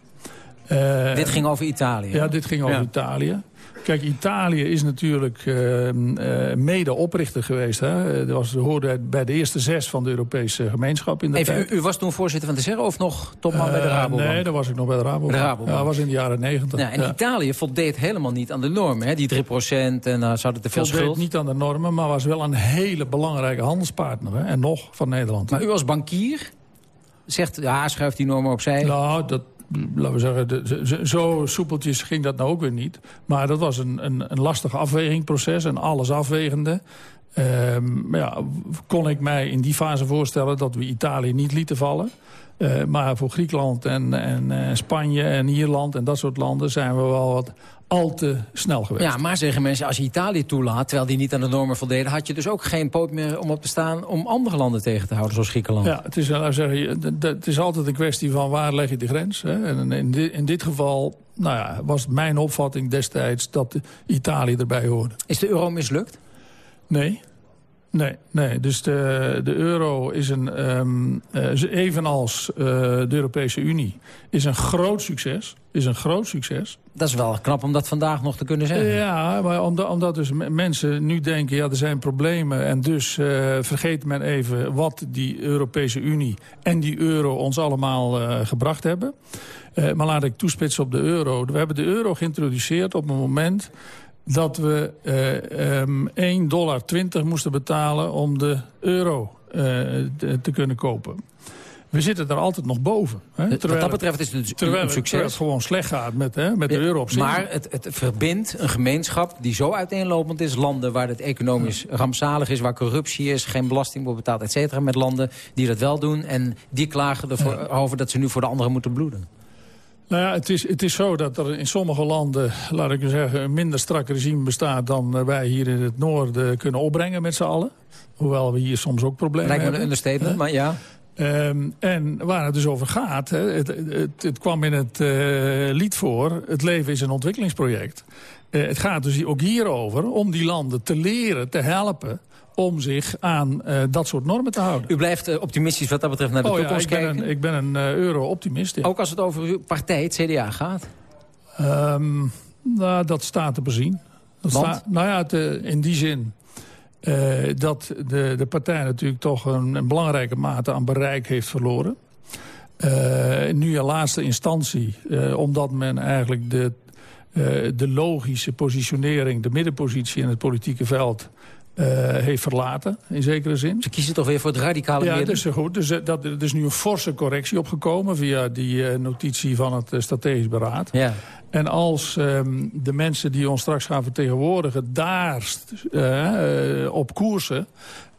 Dit ging over Italië. Ja, dit ging over Ja. Italië. Kijk, Italië is natuurlijk ehm, eh, mede oprichter geweest. Hè. Dat was, hoorde bij de eerste zes van de Europese gemeenschap in de Even, tijd. u, u was toen voorzitter van de SER of nog topman bij de Eh, Rabobank? Nee, daar was ik nog bij de Rabobank. De Rabobank. Ja, dat was in de jaren negentig. Ja, en ja. Italië voldeed helemaal niet aan de normen. Hè? Die 3 procent en dan ze hadden te veel Voldeed schuld. niet aan de normen, maar was wel een hele belangrijke handelspartner. Hè, en nog van Nederland. Maar u als bankier zegt, ja, schuift die normen opzij. Nou, dat, laten we zeggen, zo- soepeltjes ging dat nou ook weer niet. Maar dat was een, een, een lastig afwegingproces en alles afwegende. Ehm, ja, kon ik mij in die fase voorstellen dat we Italië niet lieten vallen. Eh, maar voor Griekenland en, en eh, Spanje en Ierland en dat soort landen zijn we wel wat al te snel geweest. Ja, maar zeggen mensen, als je Italië toelaat... terwijl die niet aan de normen voldeden... had je dus ook geen poot meer om op te staan... om andere landen tegen te houden, zoals Griekenland. Ja, het is, we zeggen, het is altijd een kwestie van waar leg je de grens. Hè? En in dit, in dit geval nou ja, was het mijn opvatting destijds dat Italië erbij hoorde. Is de euro mislukt? Nee. Nee, nee. dus de, de euro is een, ehm, eh, evenals eh, de Europese Unie, is een groot succes. Is een groot succes. Dat is wel knap om dat vandaag nog te kunnen zeggen. Ja, maar omdat, omdat dus mensen nu denken, ja, er zijn problemen... en dus eh, vergeet men even wat die Europese Unie en die euro ons allemaal gebracht hebben. Maar laat ik toespitsen op de euro. We hebben de euro geïntroduceerd op een moment dat we eh, ehm, 1,20 dollar moesten betalen om de euro eh, te, kunnen kopen. We zitten er altijd nog boven. Hè? Wat dat betreft is het terwijl, een succes. terwijl het gewoon slecht gaat met, hè, met de euro op zich. Maar het, het verbindt een gemeenschap die zo uiteenlopend is. Landen waar het economisch rampzalig is, waar corruptie is... geen belasting wordt betaald, et cetera. Met landen die dat wel doen. En die klagen ervoor over dat ze nu voor de anderen moeten bloeden. Nou ja, het is, het is zo dat er in sommige landen, laat ik u zeggen, een minder strak regime bestaat dan eh, wij hier in het noorden kunnen opbrengen met z'n allen. Hoewel we hier soms ook problemen Lijkt me een hebben. understatement, maar ja. Ehm, en waar het dus over gaat, het, het kwam in het eh, lied voor... het leven is een ontwikkelingsproject. Eh, het gaat dus ook hierover om die landen te leren, te helpen om zich aan eh, dat soort normen te houden. U blijft eh, optimistisch wat dat betreft naar de Oh ja, toekomst ik ben kijken? een, ik ben een eh, euro-optimist. ja. Ook als het over uw partij, het CDA, gaat? Ehm, nou, dat staat te bezien. Dat staat- nou ja, in die zin dat de, de partij natuurlijk toch een, een belangrijke mate aan bereik heeft verloren. Nu in laatste instantie, omdat men eigenlijk de, de logische positionering... de middenpositie in het politieke veld eh, heeft verlaten, in zekere zin. Ze kiezen toch weer voor het radicale Ja, midden? dus, goed. Dus, eh, dat, er is nu een forse correctie opgekomen... via die eh, notitie van het strategisch beraad. Ja. En als ehm, de mensen die ons straks gaan vertegenwoordigen... daar op koersen...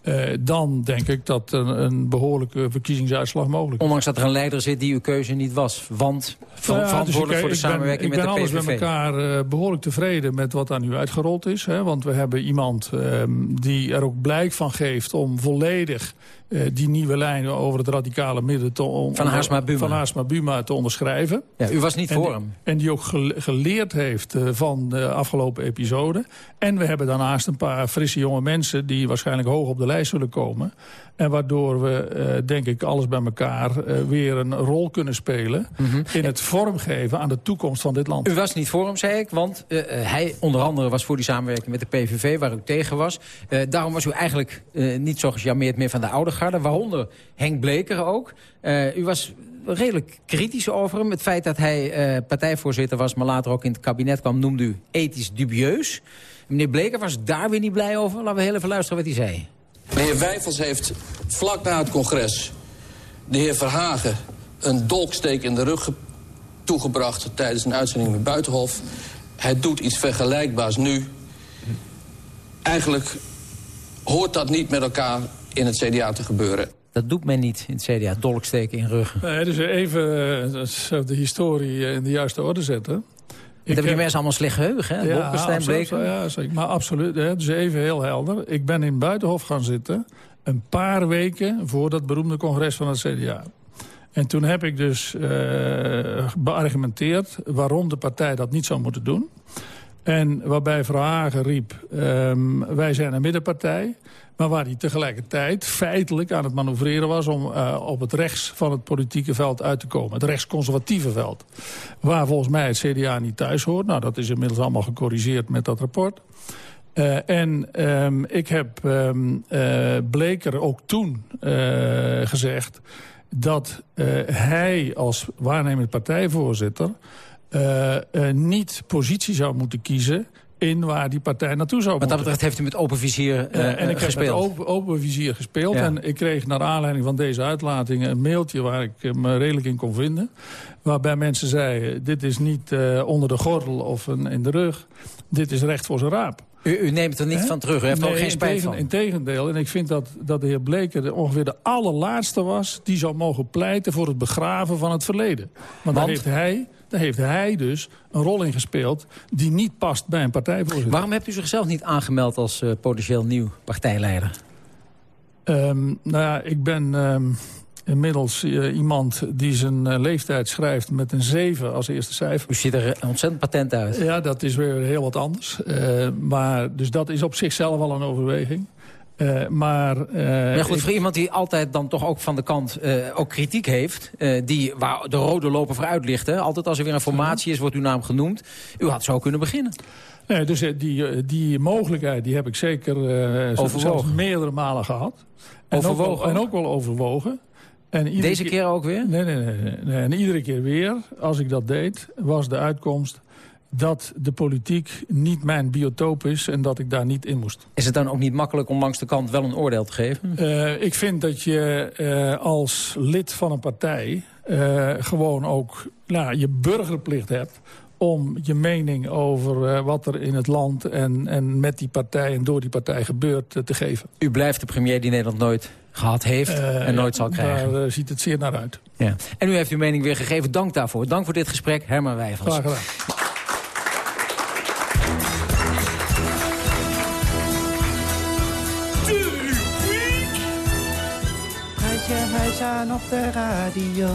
eh, dan denk ik dat een, een behoorlijke verkiezingsuitslag mogelijk is. Ondanks dat er een leider zit die uw keuze niet was. Want ver- Nou ja, verantwoordelijk dus voor de ik- ik ben- samenwerking met Ik ben de alles PVV. bij elkaar eh, behoorlijk tevreden met wat daar nu uitgerold is. Hè, want we hebben iemand ehm, die er ook blijk van geeft om volledig... eh, die nieuwe lijnen over het radicale midden te, Van Haarsma Buma. van Haarsma Buma te onderschrijven. Ja, u was niet voor hem. En die ook gele- geleerd heeft eh, van de afgelopen episode. En we hebben daarnaast een paar frisse jonge mensen... die waarschijnlijk hoog op de lijst zullen komen. En waardoor we, eh, denk ik, alles bij elkaar eh, weer een rol kunnen spelen... in het vormgeven aan de toekomst van dit land. Mhm. U was niet voor hem, zei ik, want eh, hij onder andere was voor die samenwerking met de PVV, waar u tegen was. Daarom was u eigenlijk niet zo gecharmeerd meer van de oude garde, waaronder Henk Bleker ook. U was redelijk kritisch over hem. Het feit dat hij partijvoorzitter was, maar later ook in het kabinet kwam, noemde u ethisch dubieus. Meneer Bleker was daar weer niet blij over. Laten we heel even luisteren wat hij zei. De heer Wijfels heeft vlak na het congres de heer Verhagen een dolksteek in de rug ge- toegebracht tijdens een uitzending met Buitenhof. Hij doet iets vergelijkbaars nu. Eigenlijk hoort dat niet met elkaar in het CDA te gebeuren. Dat doet men niet in het CDA, dolksteken in rug. Nee, dus even eh, dat is, de historie in de juiste orde zetten. Dat hebben die mensen allemaal slecht geheugen, hè? Bolkestein, absoluut. Ja, zeker. Maar absoluut. Hè, dus even heel helder. Ik ben in Buitenhof gaan zitten... een paar weken voor dat beroemde congres van het CDA. En toen heb ik dus eh, beargumenteerd... waarom de partij dat niet zou moeten doen. En waarbij Verhagen riep... ehm, wij zijn een middenpartij... Maar waar hij tegelijkertijd feitelijk aan het manoeuvreren was... om eh, op het rechts van het politieke veld uit te komen. Het rechtsconservatieve veld. Waar volgens mij het CDA niet thuis hoort. Nou, dat is inmiddels allemaal gecorrigeerd met dat rapport. Eh, en ehm, ik heb eh, Bleker ook toen gezegd... dat hij als waarnemend partijvoorzitter... eh, eh, niet positie zou moeten kiezen in waar die partij naartoe zou Wat dat moeten. betreft heeft u met open vizier eh, Eh, en ik heb gespeeld. met open, open vizier gespeeld. Ja. En ik kreeg naar aanleiding van deze uitlatingen een mailtje... waar ik me redelijk in kon vinden. Waarbij mensen zeiden, dit is niet onder de gordel of een, in de rug. Dit is recht voor zijn raap. U, u neemt er niet van terug, u heeft er Nee, ook geen spijt van. Integendeel. En ik vind dat, dat de heer Bleker ongeveer de allerlaatste was... die zou mogen pleiten voor het begraven van het verleden. Want, Daar, Want? heeft hij, daar heeft hij dus een rol in gespeeld... die niet past bij een partijvoorzitter. Waarom hebt u zichzelf niet aangemeld als eh, potentieel nieuw partijleider? Ehm, nou ja, ik ben ehm, inmiddels eh, iemand die zijn eh, leeftijd schrijft met een 7 als eerste cijfer. U ziet er ontzettend patent uit. Ja, dat is weer heel wat anders. Maar, dus dat is op zichzelf al een overweging. Eh, maar, Maar goed, ik- voor iemand die altijd dan toch ook van de kant eh, ook kritiek heeft... die, waar de rode loper vooruit ligt, hè? altijd als er weer een formatie is, wordt uw naam genoemd. U had zo kunnen beginnen. Nee, dus die, die mogelijkheid die heb ik zeker Overwogen. zelfs meerdere malen gehad. En Overwogen Ook wel, en ook? wel overwogen. En Deze keer ook weer? Nee, nee, nee, nee, nee. En iedere keer weer, als ik dat deed, was de uitkomst dat de politiek niet mijn biotoop is en dat ik daar niet in moest. Is het dan ook niet makkelijk om langs de kant wel een oordeel te geven? Eh, ik vind dat je eh, als lid van een partij eh, gewoon ook nou, je burgerplicht hebt om je mening over wat er in het land en, en met die partij en door die partij gebeurt te geven. U blijft de premier die Nederland nooit gehad heeft en nooit ja, zal krijgen. Daar ziet het zeer naar uit. Ja. En u heeft uw mening weer gegeven. Dank daarvoor. Dank voor dit gesprek, Herman Wijfels. Graag gedaan. Op de radio.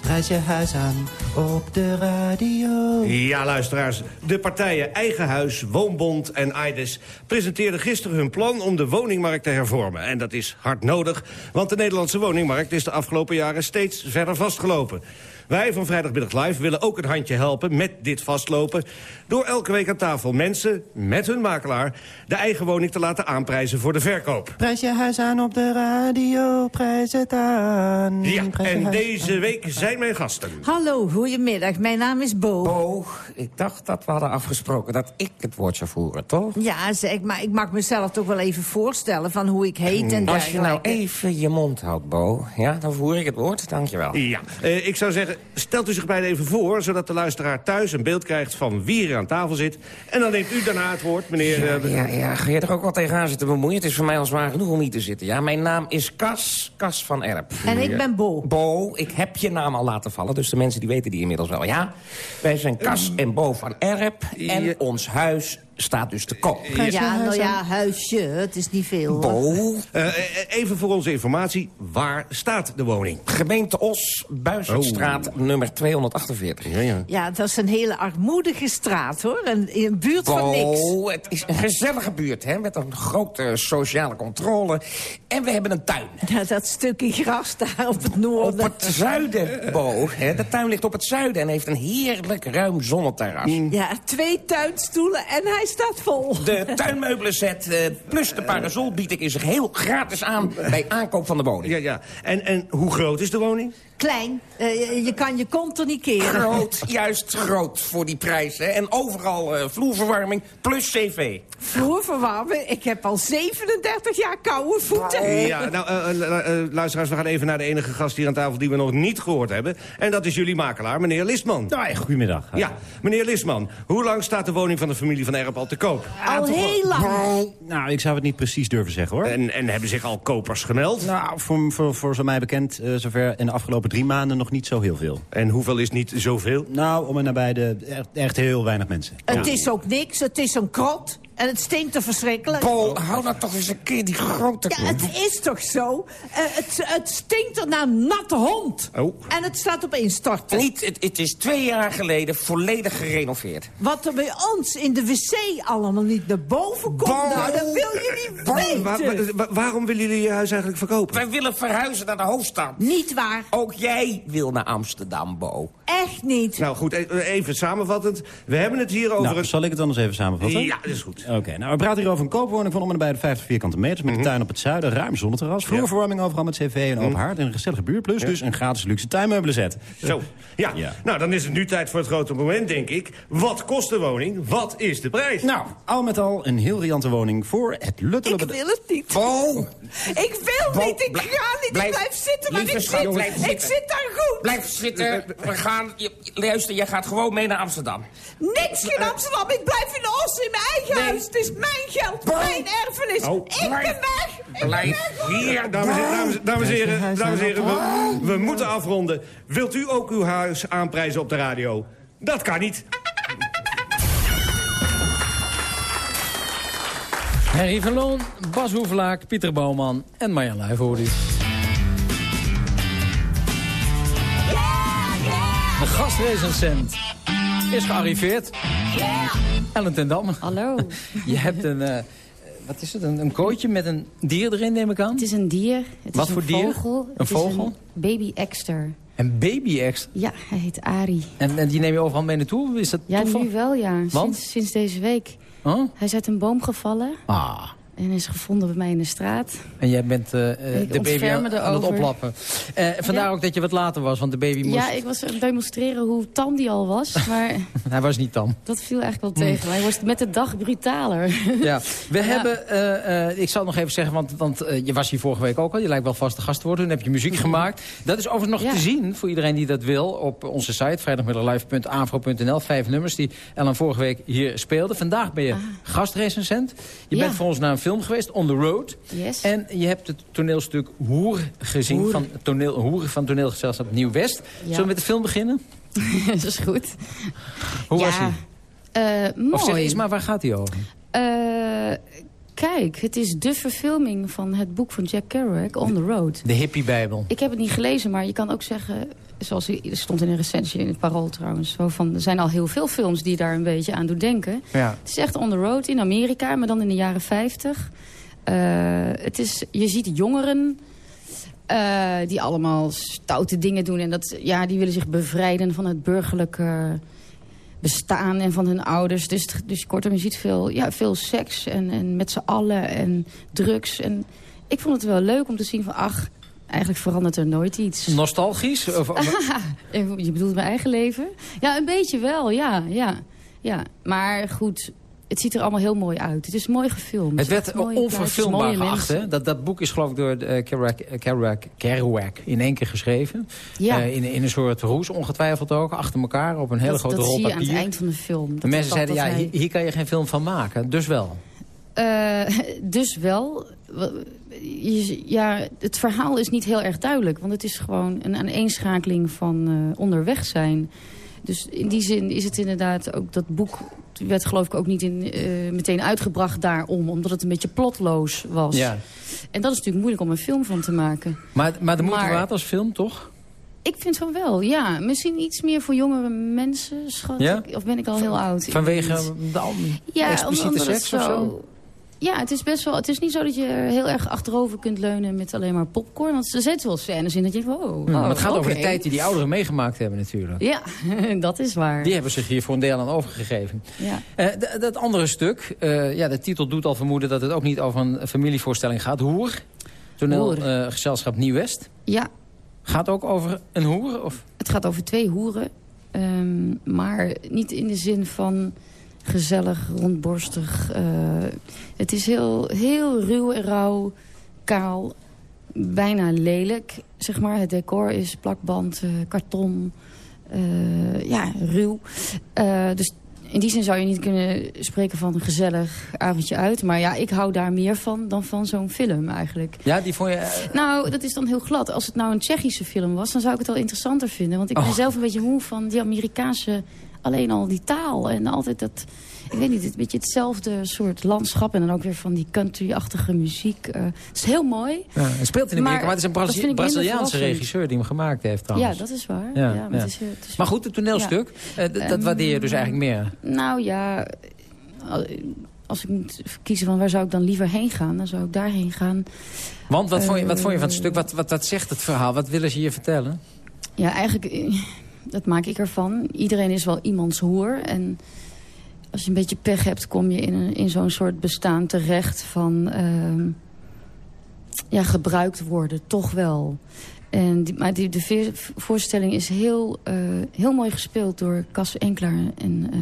Prijs je huis aan op de radio. Ja, luisteraars. De partijen Eigen Huis, Woonbond en AIDES presenteerden gisteren hun plan om de woningmarkt te hervormen. En dat is hard nodig, want de Nederlandse woningmarkt is de afgelopen jaren steeds verder vastgelopen. Wij van Vrijdagmiddag Live willen ook een handje helpen met dit vastlopen... door elke week aan tafel mensen, met hun makelaar... de eigen woning te laten aanprijzen voor de verkoop. Prijs je huis aan op de radio, prijs het aan. Ja, en deze week zijn mijn gasten. Hallo, goedemiddag. Mijn naam is Bo. Bo, ik dacht dat we hadden afgesproken dat ik het woord zou voeren, toch? Ja, zeg, maar ik mag mezelf toch wel even voorstellen van hoe ik heet en Als je nou dergelijke. even je mond houdt, Bo, ja, dan voer ik het woord. Dankjewel. Ja, eh, ik zou zeggen, stelt u zich beiden even voor... zodat de luisteraar thuis een beeld krijgt van wie er aan tafel zit. En dan neemt u daarna het woord, meneer... Ja, eh, ja, ja, ga je er ook wel tegenaan zitten bemoeien? Het is voor mij al zwaar genoeg om hier te zitten. Ja, mijn naam is Cas, Cas van Erp. En ik ben Bo. Bo, ik heb je naam al laten vallen, dus de mensen die weten die inmiddels wel, ja? Wij zijn Cas en Bo van Erp en ons huis staat dus te koop. Ja, nou ja, huisje, het is niet veel. Bo. Eh, eh, even voor onze informatie, waar staat de woning? Gemeente Os, Buizenstraat, nummer 248. Ja, ja. Ja, dat is een hele armoedige straat, hoor. En in een buurt van niks. Oh, het is een gezellige buurt, hè, met een grote sociale controle. En we hebben een tuin. Ja, dat stukje gras daar op het noorden. Op het zuiden, Bo. Hè, de tuin ligt op het zuiden en heeft een heerlijk ruim zonneterras. Ja, twee tuinstoelen en hij staat vol. De tuinmeubelen set eh, plus de parasol bied ik in zich heel gratis aan... bij aankoop van de woning. Ja, ja. En, en hoe groot is de woning? Klein, eh, je- kan je kont er niet keren. Groot, juist groot voor die prijs. Hè. En overal eh, vloerverwarming plus cv. Vloerverwarmen, ik heb al 37 jaar koude voeten. Ja, nou, eh, luisteraars, we gaan even naar de enige gast hier aan tafel die we nog niet gehoord hebben. En dat is jullie makelaar, meneer Lisman. goedemiddag. Ja, meneer Lisman, hoe lang staat de woning van de familie van Erp al te koop? Al heel lang. Nou, ik zou het niet precies durven zeggen, hoor. En, en hebben zich al kopers gemeld? Nou, voor, voor, voor zo mij bekend, eh, zover in de afgelopen drie maanden nog niet zo heel veel. En hoeveel is niet zoveel? Nou, om en nabij de echt, echt heel weinig mensen. Het is ook niks, het is een krot. En het stinkt te verschrikkelijk. Paul, hou nou toch eens een keer die grote... Ja, het is toch zo? Eh, het, het stinkt er naar een natte hond. Oh. En het staat op instorten. Niet, het, het is twee jaar geleden volledig gerenoveerd. Wat er bij ons in de wc allemaal niet naar boven komt, nou, dat wil je niet weten. Wa- wa- wa- waarom willen jullie je huis eigenlijk verkopen? Wij willen verhuizen naar de hoofdstad. Niet waar. Ook jij wil naar Amsterdam, Bo. Echt niet. Nou goed, e- even samenvattend. We hebben het hier over Nou, een... zal ik het dan eens even samenvatten? Ja, dat is goed. Oké, nou, we praten hier over een koopwoning van om en bij de 50 vierkante meters... met een tuin op het zuiden, ruim zonneterras, vloerverwarming overal met cv en open haard... en een gezellige buurt, plus dus een gratis luxe tuinmeubelen set. Zo, ja. Ja. Nou, dan is het nu tijd voor het grote moment, denk ik. Wat kost de woning? Wat is de prijs? Nou, al met al een heel riante woning voor het Ik luttele... wil het niet. Bo, Ik wil Bo, niet, ik ga niet. blijf- ik blijf zitten lieve ik schat, zit. Ik zit daar goed. blijf zitten. We gaan... Je, luister, jij gaat gewoon mee naar Amsterdam. Niks in Amsterdam. Ik blijf in de Os in mijn eigen Nee. Huis. Het is mijn geld, Bo. mijn erfenis. Oh, ik blijf- ben weg. Ik ben Blijf weg. hier. Dames en, dames, dames en heren, dames en heren we, we moeten afronden. Wilt u ook uw huis aanprijzen op de radio? Dat kan niet. Harry van Loon, Bas Hoevelaak, Pieter Bouwman en Marjan u. De gastrecensent is gearriveerd. Ellen ten Damme. Hallo. Je hebt een, eh, wat is het, een, een kootje met een dier erin, neem ik aan? Het is een dier. Het Wat is voor een dier? Vogel. Een vogel? een baby exter. Een baby ex. Ja, hij heet Ari. En, en die neem je overal mee naartoe? Is dat Ja, toeval? nu wel, ja. Want? Sinds, sinds deze week. Oh? Hij is uit een boom gevallen Ah. En is gevonden bij mij in de straat. En jij bent eh, eh, de baby aan, het oplappen. Eh, vandaar Ja. ook dat je wat later was, want de baby moest... Ja, ik was aan het demonstreren hoe tam die al was. Maar Hij was niet tam. dat viel eigenlijk wel tegen. Hij wordt met de dag brutaler. Ja, we Ja. hebben, ik zal het nog even zeggen, want, want je was hier vorige week ook al. Je lijkt wel vaste gast te worden. Toen heb je muziek gemaakt. Dat is overigens nog Ja. te zien voor iedereen die dat wil op onze site. vrijdagmiddaglive.afro.nl. Vijf nummers die Ellen vorige week hier speelde. Vandaag ben je gastrecensent. Je bent voor ons naar een film geweest, On the Road. Yes. En je hebt het toneelstuk Hoer gezien Hoer. van toneel, Hoeren van toneelgezelschap Nieuw-West. Zullen we met de film beginnen? dat is goed. Hoe ja. was hij? Eh, mooi. Of zeg eens maar, waar gaat hij over? Eh, Kijk, het is de verfilming van het boek van Jack Kerouac, On the Road. De hippie-bijbel. Ik heb het niet gelezen, maar je kan ook zeggen... Zoals er stond in een recensie in het Parool trouwens. Zo van, er zijn al heel veel films die daar een beetje aan doen denken. Ja. Het is echt on the road in Amerika, maar dan in de jaren 50. Eh, het is, je ziet jongeren eh, die allemaal stoute dingen doen. En dat, ja, die willen zich bevrijden van het burgerlijke bestaan en van hun ouders. Dus, dus kortom, je ziet veel, ja, veel seks en, en met z'n allen en drugs. En ik vond het wel leuk om te zien van, ach, eigenlijk verandert er nooit iets. Nostalgisch? Of, je bedoelt mijn eigen leven? Ja, een beetje wel, ja. ja, ja. Maar goed, het ziet er allemaal heel mooi uit. Het is mooi gefilmd. Het werd onverfilmbaar geacht. hè? Dat, dat boek is geloof ik door uh, Kerouac, Kerouac, Kerouac in één keer geschreven. Ja. Eh, in, in een soort roes ongetwijfeld ook. Achter elkaar op een hele dat, grote dat rol zie je aan het eind van de film. de Dat- mensen dat- zeiden, dat ja, hij- hier, kan je geen film van maken. Dus wel. Dus wel. Je- ja, het verhaal is niet heel erg duidelijk. Want het is gewoon een aaneenschakeling van eh, onderweg zijn. Dus in die zin is het inderdaad ook dat boek... werd geloof ik ook niet in, eh, meteen uitgebracht daarom. Omdat het een beetje plotloos was. Ja. En dat is natuurlijk moeilijk om een film van te maken. Maar, maar de moeite Maar- waard als film, toch? Ik vind van wel, ja. Misschien iets meer voor jongere mensen, schat Ja? ik. Of ben ik al heel oud? Vanwege de al- Ja, expliciete seks of zo? Ja, het is best wel. Het is niet zo dat je heel erg achterover kunt leunen met alleen maar popcorn. Want er zitten wel scènes in dat je denkt, wow. Ja, maar het gaat over de tijd die die ouderen meegemaakt hebben natuurlijk. Ja, dat is waar. Die hebben zich hier voor een deel aan overgegeven. Ja. Eh, dat andere stuk, eh, ja, de titel doet al vermoeden dat het ook niet over een familievoorstelling gaat. Hoer, toneelgezelschap Nieuw-West. ja, Gaat ook over een hoer? Of? het gaat over twee hoeren. ehm, maar niet in de zin van gezellig, rondborstig. eh, het is heel, heel ruw en rauw, kaal, bijna lelijk. Zeg maar. Het decor is plakband, eh, karton, eh, ja, ruw. Dus in die zin zou je niet kunnen spreken van een gezellig avondje uit. Maar ja, ik hou daar meer van dan van zo'n film eigenlijk. Ja, die vond je... Nou, dat is dan heel glad. Als het nou een Tsjechische film was, dan zou ik het wel interessanter vinden. Want ik ben Oh. zelf een beetje moe van die Amerikaanse... alleen al die taal en altijd dat... Ik weet niet, een beetje hetzelfde soort landschap. En dan ook weer van die country-achtige muziek. Eh, het is heel mooi. ja, het speelt in Amerika, maar, Maar het is een Brazili- Braziliaanse regisseur die hem gemaakt heeft trouwens. Ja, dat is waar. Ja, Ja, maar ja. Het is, eh, het is Maar goed, het toneelstuk, eh, dat Ehm, waardeer je dus eigenlijk meer. Nou ja, als ik moet kiezen van waar zou ik dan liever heen gaan... dan zou ik daarheen gaan. Want wat, vond je, wat vond je van het stuk? Wat, wat, wat zegt het verhaal? Wat willen ze je vertellen? Ja, eigenlijk, dat maak ik ervan. Iedereen is wel iemands hoer. En als je een beetje pech hebt, kom je in, een- in zo'n soort bestaan terecht van... ehm, ja, gebruikt worden, toch wel. En die, maar die, de voorstelling is heel, eh, heel mooi gespeeld door Cas Enklaar en... eh,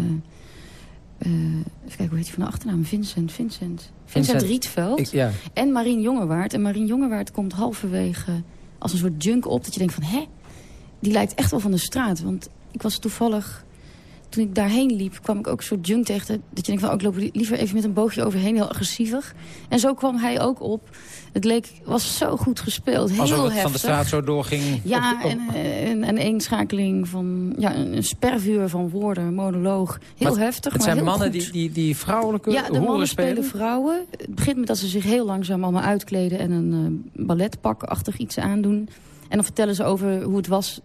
even kijken, hoe heet hij van de achternaam? Vincent, Vincent. Vincent, Vincent, Rietveld. ik- ja. En Marien Jongewaard. En Marien Jongewaard komt halverwege als een soort junk op. Dat je denkt van, hè? Die lijkt echt wel van de straat. Want ik was toevallig... Toen ik daarheen liep, kwam ik ook een soort junk tegen. Dat je denkt van, oh, ik loop liever even met een boogje overheen. Heel agressievig. En zo kwam hij ook op. Het leek, was zo goed gespeeld. Heel Alsof het heftig. van de straat zo doorging. Ja, op- op- en eh, een, een eenschakeling van... Ja, een, spervuur van woorden, monoloog. Heel Maar heftig, Het maar zijn mannen goed. die, die, die vrouwelijke Ja, de mannen spelen? spelen vrouwen. Het begint met dat ze zich heel langzaam allemaal uitkleden... en een eh, balletpakachtig iets aandoen. En dan vertellen ze over hoe het was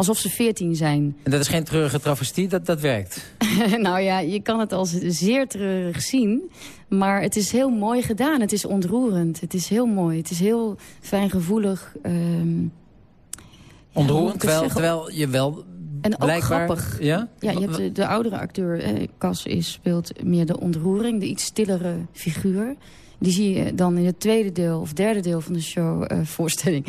alsof ze veertien zijn. En dat is geen treurige travestie, dat, dat werkt. nou ja, je kan het als zeer treurig zien. Maar het is heel mooi gedaan. Het is ontroerend. Het is heel mooi. Het is heel fijngevoelig. ik Ontroerend, terwijl, zeggen? terwijl je wel En ook blijkbaar... grappig. Ja? Ja, je hebt de, de oudere acteur, eh, Cas, is, speelt meer de ontroering, de iets stillere figuur. Die zie je dan in het tweede deel of derde deel van de show, eh, voorstelling,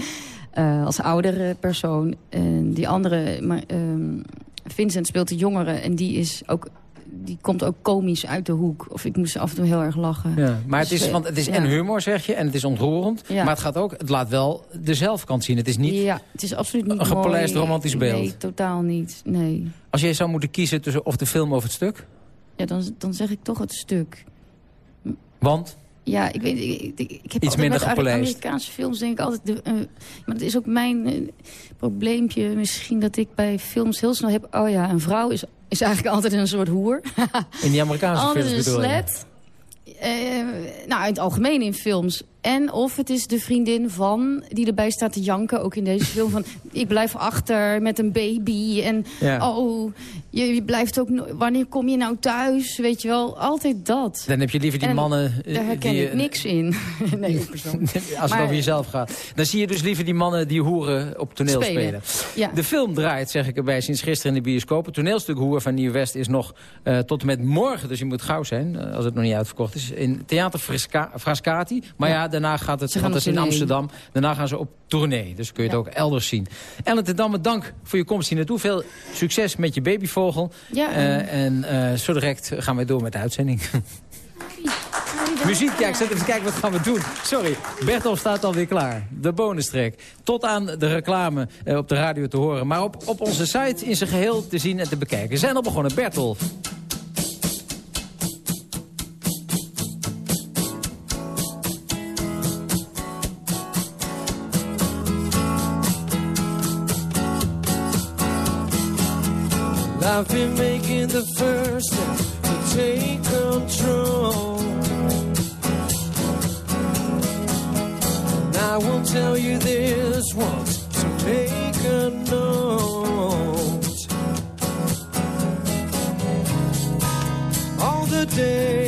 eh, als oudere persoon. En die andere, maar, ehm, Vincent speelt de jongere en die is ook... Die komt ook komisch uit de hoek. Of ik moest af en toe heel erg lachen. Ja, maar het Dus, is, eh, want het is ja. en humor, zeg je, en het is ontroerend. Ja. Maar het, gaat ook, het laat wel de zelfkant zien. Het is niet, Ja, het is absoluut niet een gepolijst mooi. romantisch beeld. Nee, totaal niet. Nee. als je zou moeten kiezen tussen of de film of het stuk. Ja, dan, dan zeg ik toch het stuk. Want? Ja, ik weet ik, ik, ik heb Iets altijd minder gepolijst. Amerikaanse films denk ik altijd... De, eh, maar dat is ook mijn eh, probleempje misschien dat ik bij films heel snel heb... Oh ja, een vrouw is, is eigenlijk altijd een soort hoer. In die Amerikaanse altijd films een bedoel je? slet. eh, nou, in het algemeen in films. En of het is de vriendin van die erbij staat te janken, ook in deze film. Van, ik blijf achter met een baby. En Ja. oh, je, je blijft ook... Wanneer kom je nou thuis? Weet je wel, altijd dat. Dan heb je liever die En mannen... eh, Daar herken die, ik eh, niks in. nee, persoonlijk. Als het Maar- over jezelf gaat. Dan zie je dus liever die mannen die hoeren op toneel Spelen. spelen. Ja. De film draait, zeg ik erbij, sinds gisteren in de bioscoop. Het toneelstuk Hoer van Nieuw-West is nog eh, tot en met morgen. Dus je moet gauw zijn, als het nog niet uitverkocht is. In Theater Frascati. Maar ja, daarna gaat het, want dat is op in tournee. Amsterdam. Daarna gaan ze op tournee. Dus kun je het ook elders zien. Ellen ten Damme, dank voor je komst hier naartoe. Veel succes met je babyvogel. Ja. Eh, en eh, zo direct gaan wij door met de uitzending. Muziek, ja, ik zet even kijken wat gaan we doen. Sorry, Bertol staat alweer klaar. De bonustrek. Tot aan de reclame eh, op de radio te horen. Maar op, op onze site in zijn geheel te zien en te bekijken. We zijn al begonnen. Bertol. I've been making the first step to take control. And I will tell you this once to make a note. All the days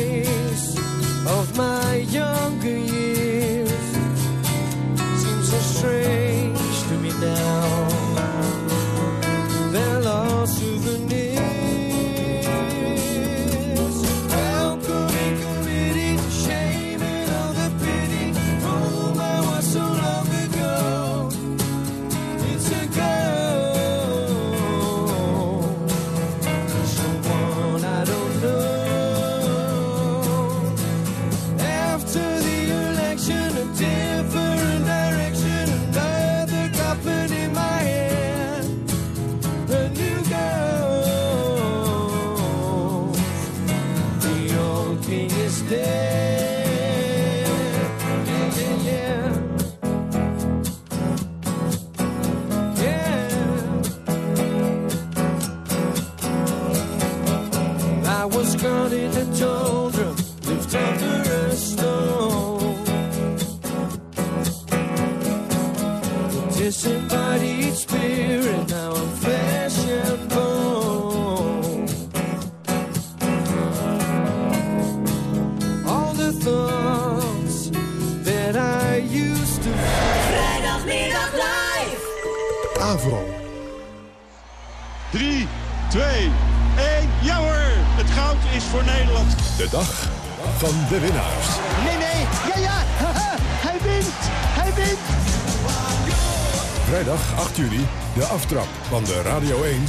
this day.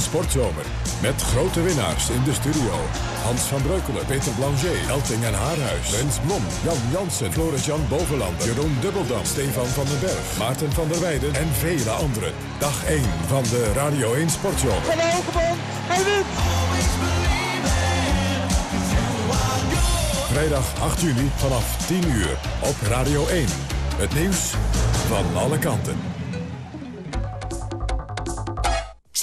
Sportzomer. Met grote winnaars in de studio. Hans van Breukelen, Peter Blanger, Elting en Haarhuis, Rens Blom, Jan Jansen, Floris-Jan Bovenlander, Jeroen Dubbeldam, Stefan van den Berg, Maarten van der Weijden en vele anderen. Dag 1 van de Radio 1 Sportzomer. Van Hogebond, hij. Vrijdag 8 juni vanaf 10 uur op Radio 1. Het nieuws van alle kanten.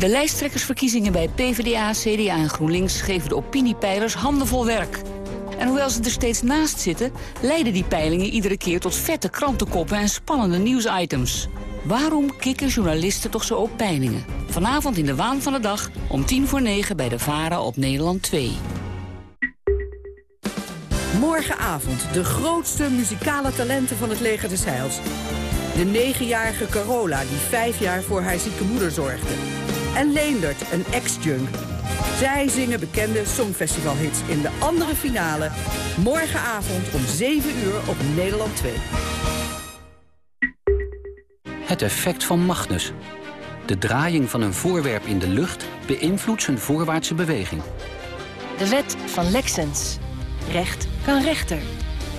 De lijsttrekkersverkiezingen bij PvdA, CDA en GroenLinks geven de opiniepeilers handenvol werk. En hoewel ze er steeds naast zitten, leiden die peilingen iedere keer tot vette krantenkoppen en spannende nieuwsitems. Waarom kikken journalisten toch zo op peilingen? Vanavond in de waan van de dag om tien voor negen bij de VARA op Nederland 2. Morgenavond de grootste muzikale talenten van het leger des Heils. De negenjarige Carola die vijf jaar voor haar zieke moeder zorgde. En Leendert, een ex-junk. Zij zingen bekende songfestivalhits in de andere finale. Morgenavond om 7 uur op Nederland 2. Het effect van Magnus. De draaiing van een voorwerp in de lucht beïnvloedt zijn voorwaartse beweging. De wet van Lexens. Recht kan rechter.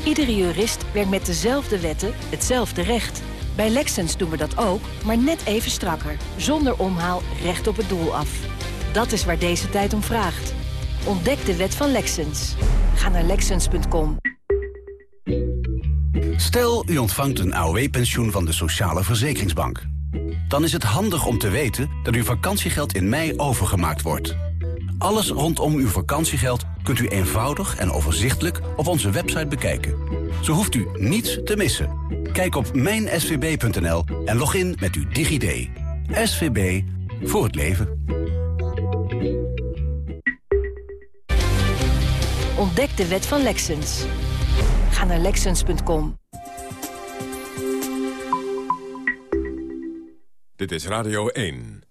Iedere jurist werkt met dezelfde wetten, hetzelfde recht. Bij Lexens doen we dat ook, maar net even strakker. Zonder omhaal recht op het doel af. Dat is waar deze tijd om vraagt. Ontdek de wet van Lexens. Ga naar Lexens.com. Stel, u ontvangt een AOW-pensioen van de Sociale Verzekeringsbank. Dan is het handig om te weten dat uw vakantiegeld in mei overgemaakt wordt. Alles rondom uw vakantiegeld kunt u eenvoudig en overzichtelijk op onze website bekijken. Zo hoeft u niets te missen. Kijk op mijnsvb.nl en log in met uw DigiD. SVB voor het leven. Ontdek de wet van Lexens. Ga naar Lexens.com. Dit is Radio 1.